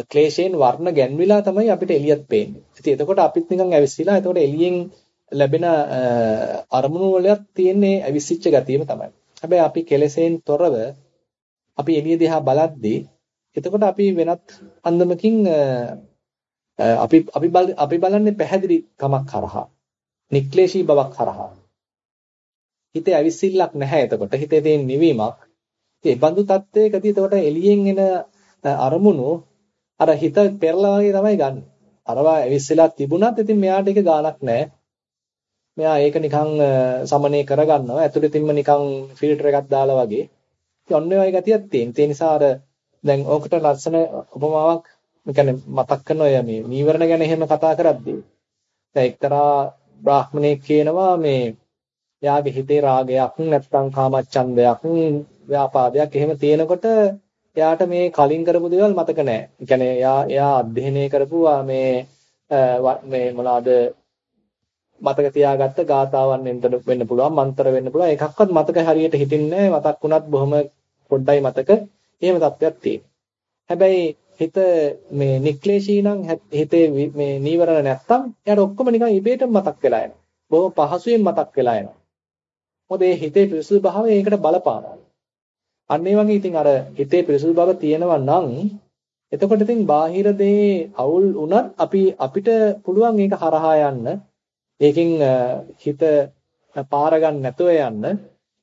ක්ලේශයෙන් වර්ණ ගැන්විලා තමයි අපිට එළියත් පේන්නේ. ඉතින් එතකොට අපිත් නිකන් ඇවිස්සීලා එතකොට එළියෙන් ලැබෙන අරමුණු වලත් තියෙන්නේ ඇවිස්සිච්ච ගතියම තමයි. හැබැයි අපි කෙලෙසෙන් තොරව අපි එළිය දිහා බලද්දී එතකොට අපි වෙනත් අන්දමකින් අපි අපි අපි බලන්නේ පැහැදිලි කමක් කරහා. නික්ලේශී බවක් කරහා. හිතේ අවිසිල්ලක් නැහැ එතකොට. හිතේ තියෙන නිවීමක්. ඒ බඳු තත්ත්වයකදී එතකොට එළියෙන් එන අරමුණු අර හිත පෙරලා වගේ තමයි ගන්න. අරවා ඇවිස්සලා තිබුණත් ඉතින් මෙයාට ඒක ගාණක් නැහැ. මෙයා ඒක නිකන් සමනය කරගන්නවා. ඇතුළතින්ම නිකන් ෆිල්ටර් එකක් දාලා වගේ. ඉතින් ඔන්න ඔය ගතියක් තියෙන. ඒ නිසා අර දැන් ඕකට ලස්සන උපමාවක් يعني මතක් කරන ඔය මේ නීවරණ ගැන එහෙම කතා කරද්දී දැන් එක්තරා බ්‍රාහ්මණයෙක් කියනවා මේ එයාගේ හිතේ රාගයක් නැත්නම් කාමච්ඡන්දයක් ව්‍යාපාදයක් එහෙම තියෙනකොට එයාට මේ කලින් කරපු දේවල් මතක නැහැ. ඒ කියන්නේ එයා එයා අධ්‍යයනය කරපු මේ මේ මොනවාද මතක තියාගත්ත ගාතාවන් වෙන්න පුළුවන් මන්ත්‍ර වෙන්න පුළුවන් එකක්වත් මතක හරියට හිටින්නේ මතක් වුණත් බොහොම පොඩ්ඩයි මතක එහෙම තත්ත්වයක් තියෙනවා. හැබැයි හිත මේ නික්ලේශී නම් හිතේ මේ නීවරණ නැත්තම් එයාට ඔක්කොම නිකන් ඉබේටම මතක් වෙලා යනවා. බොහොම පහසුවෙන් මතක් වෙලා යනවා. මොකද මේ හිතේ පිරිසුදු භාවය ඒකට බලපානවා. අන්න ඒ වගේ ඉතින් අර හිතේ පිරිසුදු බව තියෙනවා නම් එතකොට ඉතින් බාහිර දේ අවුල් වුණත් අපි අපිට පුළුවන් ඒක හරහා යන්න. ඒකෙන් හිත පාර ගන්න නැතුව යන්න.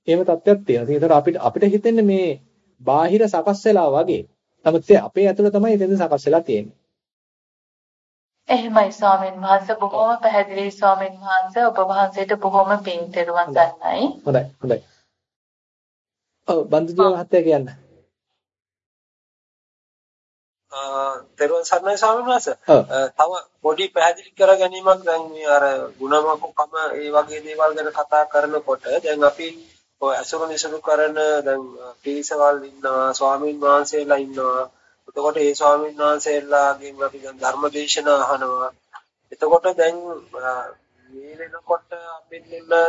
එහෙම තත්ත්වයක් තියෙනවා. ඒතර අපිට අපිට හිතෙන්නේ මේ බාහිර සකස් වෙලා වගේ. නමුත් අපේ ඇතුළ තමයි එතෙන්ද සකස් වෙලා තියෙන්නේ. එහෙමයි ස්වාමීන් වහන්සේ බොහොම පැහැදිලි ස්වාමීන් වහන්සේ ඔබ වහන්සේට බොහොම පිං තෙරුවන් සරණයි. හොඳයි හොඳයි. ඔව් බන්දුජී මහත්තයා කියන්න. තෙරුවන් සරණයි ස්වාමීන් වහන්සේ. තව පොඩි පැහැදිලි කර ගැනීමක් දැන් මේ අර ಗುಣමකකම ඒ වගේ දේවල් ගැන කතා කරනකොට දැන් අපි ඔය අසුර නිසරු කරන දැන් පිරිසවල් ඉන්නවා ස්වාමීන් වහන්සේලා ඉන්නවා. එතකොට ඒ ස්වාමීන් වහන්සේලාගෙන් අපි දැන් ධර්මදේශනා අහනවා. එතකොට දැන් මේ වෙනකොට අපින්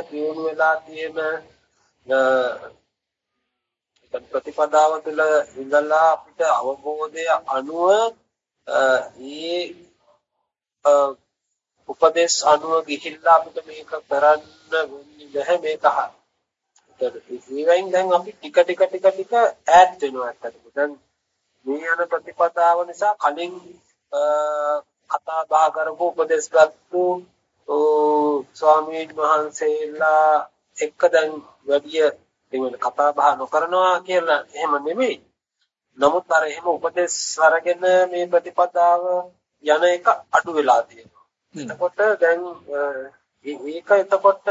දියුණු වෙලා තියෙන ප්‍රතිපදාව තුළ ඉඳලා අපිට අවබෝධය අනුව ඒ උපදේශ අනුව ගිහිල්ලා අපිට මේක කරන්න වෙන්නේ නැහැ මේක ඒවෙන් දැන් අපි ටික ටික ටික ටික ඈඩ් වෙනවා ඇත්තටම දැන් මේ යන ප්‍රතිපදාව නිසා කලින් කතා බහ කරපු උපදේශ ගත්තු ස්වාමීන් වහන්සේලා එක්ක දැන් වැඩි ඒවල කතා බහ නොකරනවා කියලා එහෙම නෙමෙයි. නමුත් අර එහෙම උපදේශ අරගෙන මේ ප්‍රතිපදාව යන එක අඩු වෙලා තියෙනවා. එතකොට දැන් මේක එතකොට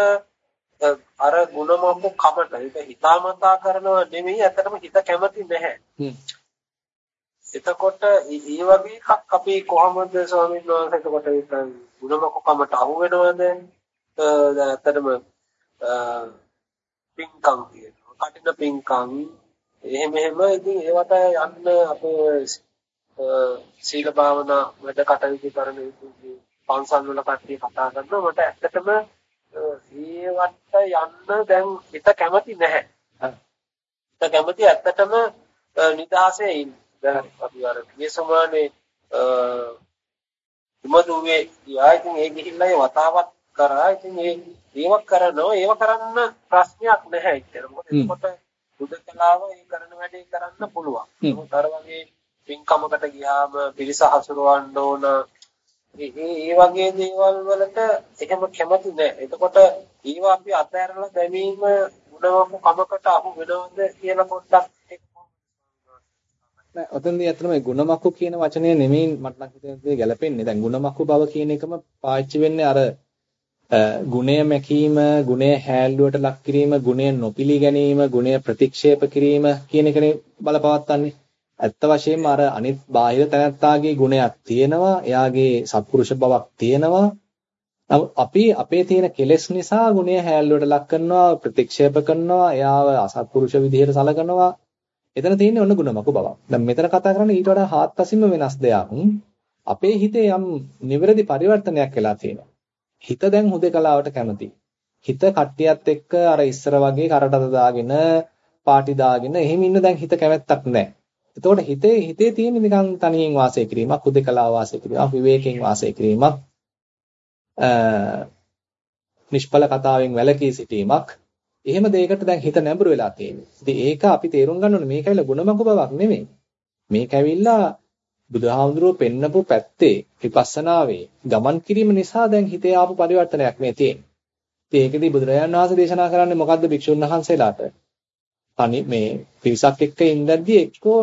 අර ಗುಣමොක්ක කමට ඒක හිතාමතා කරනවා නෙමෙයි අතරම හිත කැමති නැහැ. එතකොට ඒ වගේ එකක් අපි කොහොමද ස්වාමීන් වහන්සේ එතකොට ඒක ಗುಣමොක්ක කමට අහු වෙනවද? දැන් අතරම පින්කම් කියනවා. කටින පින්කම් එහෙම එහෙම ඉතින් ඒවට යන්න අපේ සීල භාවනා වැඩ කටයුතු කරන පන්සල් වල කට්ටිය කතා කරනවා මට ඇත්තටම ඒවට යන්න දැන් හිත කැමති නැහැ. හිත කැමති ඇත්තටම නිදහසේ ඉන්න. දැන් අපි අර මේ සමානේ ඉමදුවේ යා ඉතින් ඒ ගිහිල්ලා වතාවක් කරා. ඉතින් ඒ ඒව කරනවා ඒව කරන්න ප්‍රශ්නයක් නැහැ ඉතින් මොකද බුද්ධකලාව ඒ කරන වැඩේ කරන්න පුළුවන්. මොකද අර වගේ පින්කමකට ගියාම පිරිස හසුරවන්න ඕන. ඒ වගේ දේවල් වලට එහෙම කැමති නැහැ. එතකොට ඒවා අපි අතහැරලා දැමීම ගුණවක කමකට අහු වෙනවද කියලා පොඩ්ඩක් නෑ ඔතනදී ඇත්තටම මේ ಗುಣමක්කු කියන වචනය නෙමෙයි මට නම් හිතෙන්නේ ගැලපෙන්නේ. දැන් ಗುಣමක්කු බව කියන එකම පාවිච්චි වෙන්නේ අර ගුණය මැකීම, ගුණය හැල්ලුවට ලක් කිරීම, ගුණය නොපිලි ගැනීම, ගුණය ප්‍රතික්ෂේප කිරීම කියන එකනේ බලපවත්න්නේ. ඇත්ත වශයෙන්ම අර අනිත් බාහිර තැනත්තාගේ ගුණයක් තියෙනවා, එයාගේ සත්පුරුෂ බවක් තියෙනවා. අපි අපේ තියෙන කෙලෙස් නිසා ගුණය හැල්ලුවට ලක් කරනවා, ප්‍රතික්ෂේප කරනවා, එයාව අසත්පුරුෂ විදිහට සලකනවා. එතන තියෙන්නේ ඔන්න ගුණමක බවක්. දැන් මෙතන කතා කරන්නේ ඊට වඩා හාත්පසින්ම වෙනස් දෙයක්. අපේ හිතේ යම් නිවැරදි පරිවර්තනයක් වෙලා තියෙනවා. හිත දැන් හුදේකලාවට කැමති. හිත කට්ටියත් එක්ක අර ඉස්සර වගේ කරටද දාගෙන පාටි දාගෙන එහෙම ඉන්න දැන් හිත කැමැත්තක් නැහැ. එතකොට හිතේ හිතේ තියෙන නිකන් තනියෙන් වාසය කිරීමක්, හුදේකලාව වාසය කිරීමක්, විවේකයෙන් වාසය කිරීමක්, නිෂ්ඵල කතාවෙන් වැළකී සිටීමක්. එහෙම දෙයකට දැන් හිත නැඹුරු වෙලා තියෙනවා. ඉතින් ඒක අපි තේරුම් ගන්න ඕනේ මේකයිල ගුණමක බවක් නෙමෙයි. මේක ඇවිල්ලා බුදුහාමුදුරුවෝ පෙන්නපු පැත්තේ විපස්සනාවේ ගමන් කිරීම නිසා දැන් හිතේ ආපු පරිවර්තනයක් මේ තියෙන්නේ. ඉතින් ඒකෙදි බුදුරජාණන් වහන්සේ දේශනා කරන්නේ මොකද්ද භික්ෂුන් වහන්සේලාට? අනි මේ පිරිසක් එක්ක ඉඳද්දී එක්කෝ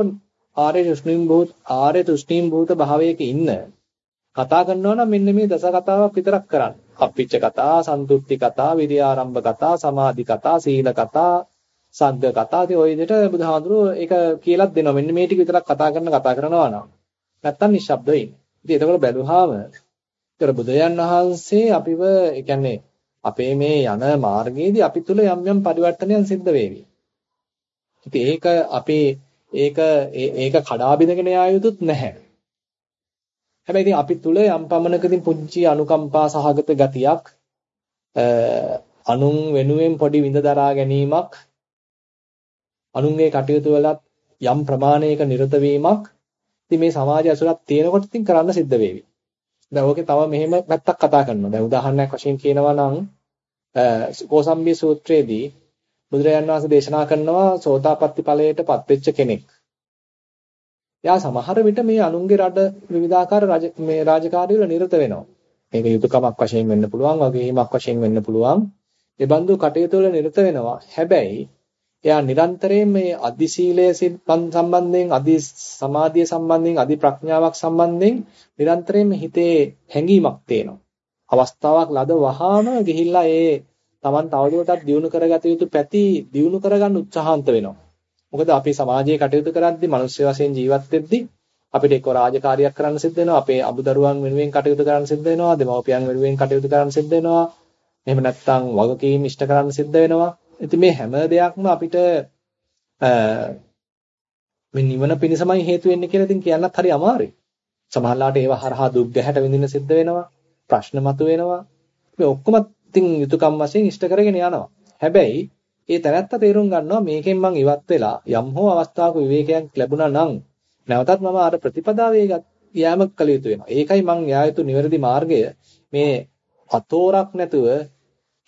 ආර්ය තුෂ්ණීම් භූත ආර්ය තුෂ්ණීම් භූත භාවයක ඉන්න කතා කරනවා නම් මෙන්න මේ දස කතාවක් විතරක් කරන්න. අප්පිච්ච කතා, සන්තුට්ටි කතා, විරියාරම්භ කතා, සමාධි කතා, සීල කතා, සග්ග කතා. ඉතින් ওই විදිහට බුදුහාඳුරෝ ඒක කියලාත් දෙනවා. මෙන්න මේ ටික විතරක් කතා කරන කතා කරනවා නම්. නැත්තම් නිශ්ශබ්දව ඉන්න. ඉතින් එතකොට බැලුවාම ඒතර බුදුයන් වහන්සේ අපිව ඒ කියන්නේ අපේ මේ යන මාර්ගයේදී අපි තුල යම් යම් පරිවර්තනයන් සිද්ධ වෙවි. ඉතින් ඒක අපි ඒක ඒක කඩා බිඳගෙන යා යුතුත් නැහැ. හැබැයි ඉතින් අපි තුල යම් පමණකදී පුංචි අනුකම්පා සහගත ගතියක් අනුන් වෙනුවෙන් පොඩි විඳ දරා ගැනීමක් අනුන්ගේ කටයුතු වලත් යම් ප්‍රමාණයක නිරත වීමක් ඉතින් මේ සමාජය ඇසුරක් තියෙනකොට ඉතින් කරන්න සිද්ධ වෙවි. දැන් ඕකේ තව මෙහෙම පැත්තක් කතා කරනවා. දැන් උදාහරණයක් වශයෙන් කියනවා නම් කෝසම්බී සූත්‍රයේදී බුදුරජාණන් වහන්සේ දේශනා කරනවා සෝතාපට්ටි ඵලයටපත් වෙච්ච කෙනෙක්. එයා සමහර විට මේ අනුන්ගේ රට විවිධාකාර මේ රාජකාරී වල නිරත වෙනවා. මේක යුතුයකමක් වශයෙන් වෙන්න පුළුවන්, වගකීමක් වශයෙන් වෙන්න පුළුවන්. ඒ බඳු කටයුතු වල නිරත වෙනවා. හැබැයි එයා නිරන්තරයෙන් මේ අදි සීලය සම්බන්ධයෙන්, අදි සමාධිය සම්බන්ධයෙන්, අදි ප්‍රඥාවක් සම්බන්ධයෙන් නිරන්තරයෙන් හිතේ හැඟීමක් තියෙනවා. අවස්ථාවක් ලද වහාම ගිහිල්ලා ඒ Taman තවදුරටත් දියුණු කරගත යුතු පැති දියුණු කරගන්න උත්සාහන්ත වෙනවා. මොකද අපි සමාජයේ කටයුතු කරද්දී මිනිස්සු වශයෙන් ජීවත් වෙද්දී අපිට එක්ක රාජකාරියක් කරන්න සිද්ධ වෙනවා අපේ අමුදරුවන් වෙනුවෙන් කටයුතු කරන්න සිද්ධ වෙනවා දෙමව්පියන් වෙනුවෙන් කටයුතු කරන්න සිද්ධ වෙනවා. එහෙම නැත්නම් වගකීම් ඉෂ්ට කරන්න සිද්ධ වෙනවා. ඉතින් මේ හැම දෙයක්ම අපිට මේ නිවන පිණිසමයි හේතු වෙන්නේ කියලා ඉතින් කියන්නත් හරි අමාරුයි. සමහරලාට ඒව හරහා දුක් ගැහැට විඳින්න සිද්ධ වෙනවා ප්‍රශ්න මතුවෙනවා. මේ ඔක්කොම ඉතින් යුතුයකම් වශයෙන් ඉෂ්ට කරගෙන යනවා. හැබැයි ඒ තැනත්තා තේරුම් ගන්නවා මේකෙන් මං ඉවත් වෙලා යම් හෝ අවස්ථාවක විවේකයක් ලැබුණා නම් නැවතත් මම අර ප්‍රතිපදාවේ යෑම කළ යුතු වෙනවා. ඒකයි මං යා යුතු නිවැරදි මාර්ගය මේ අතෝරක් නැතුව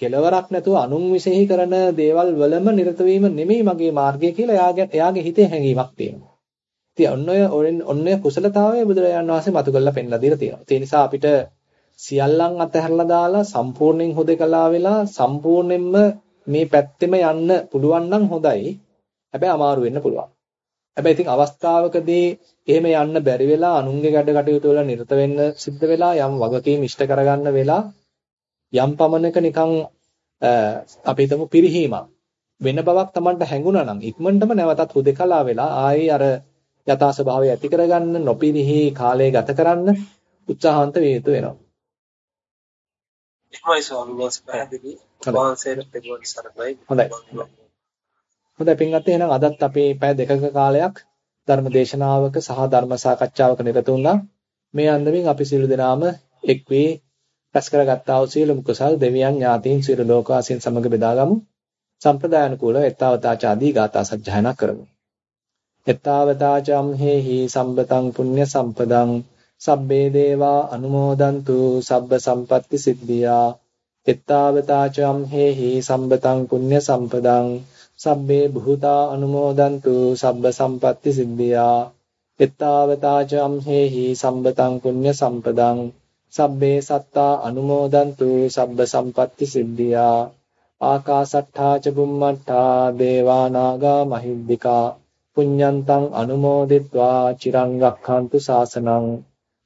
කෙලවරක් නැතුව අනුන් විශේෂී කරන දේවල් වලම නිරත වීම නෙමෙයි මගේ මාර්ගය කියලා එයාගේ එයාගේ හිතේ හැඟීමක් තියෙනවා. ඉතින් ඔන්න ඔය ඔන්න ඔය කුසලතාවය බුදුරජාණන් වහන්සේ මතු කරලා පෙන්නලා දීලා තියෙනවා. ඒ නිසා අපිට සියල්ලන් අතහැරලා දාලා සම්පූර්ණයෙන් හුදකලා වෙලා සම්පූර්ණයෙන්ම මේ පැත්තෙම යන්න පුළුවන් නම් හොඳයි. හැබැයි අමාරු වෙන්න පුළුවන්. හැබැයි ඉතින් අවස්ථාවකදී එහෙම යන්න බැරි වෙලා අනුන්ගේ ගැඩ කටයුතු වල නිරත වෙන්න සිද්ධ වෙලා යම් වගකීම් ඉෂ්ට කරගන්න වෙලා යම් පමණක නිකන් අපි හිතමු පිරිහීමක් වෙන බවක් Tamanට හැඟුණා නම් ඉක්මනටම නැවතත් හුදකලා වෙලා ආයේ අර යථා ස්වභාවය ඇති කරගන්න නොපිරිහි කාලය ගත කරන්න උත්සාහන්ත වේ යුතු වෙනවා. එහෙමයි ස්වාමීන් වහන්සේ පැහැදිලි. වහන්සේට පෙරවන් සරණයි. හොඳයි. හොඳයි පින්වත් එහෙනම් අදත් අපේ පැය දෙකක කාලයක් ධර්ම දේශනාවක සහ ධර්ම සාකච්ඡාවක නිරත වුණා. මේ අන්දමින් අපි සියලු දෙනාම එක් වී රැස් කරගත්තා වූ සියලුම කුසල් දෙවියන් ඥාතීන් සියලු ලෝකවාසීන් සමග බෙදාගමු. සම්ප්‍රදායනුකූලව එත්තාවතාචාදී ගාථා සජ්ජායනා කරමු. එත්තාවතාචම් හේහි සම්බතං පුඤ්ඤ සම්පදං සබ්බේ දේවා අනුමෝදන්තු සබ්බ සම්පatti සිද්ධියා. එත්තාවතාචම් හේහි සම්බතං පුඤ්ඤ සම්පදං. සබ්බේ භූතා අනුමෝදන්තු සබ්බ සම්පatti සිද්ධියා. එත්තාවතාචම් හේහි සම්බතං පුඤ්ඤ සම්පදං. සබ්බේ සත්තා අනුමෝදන්තු සබ්බ සම්පatti සිද්ධියා. ආකාසට්ඨා ච බුම්මට්ඨා දේවා නාග මහිද්దికා. පුඤ්ඤන්තං අනුමෝදිත්වා චිරං රක්ඛන්තු ශාසනං.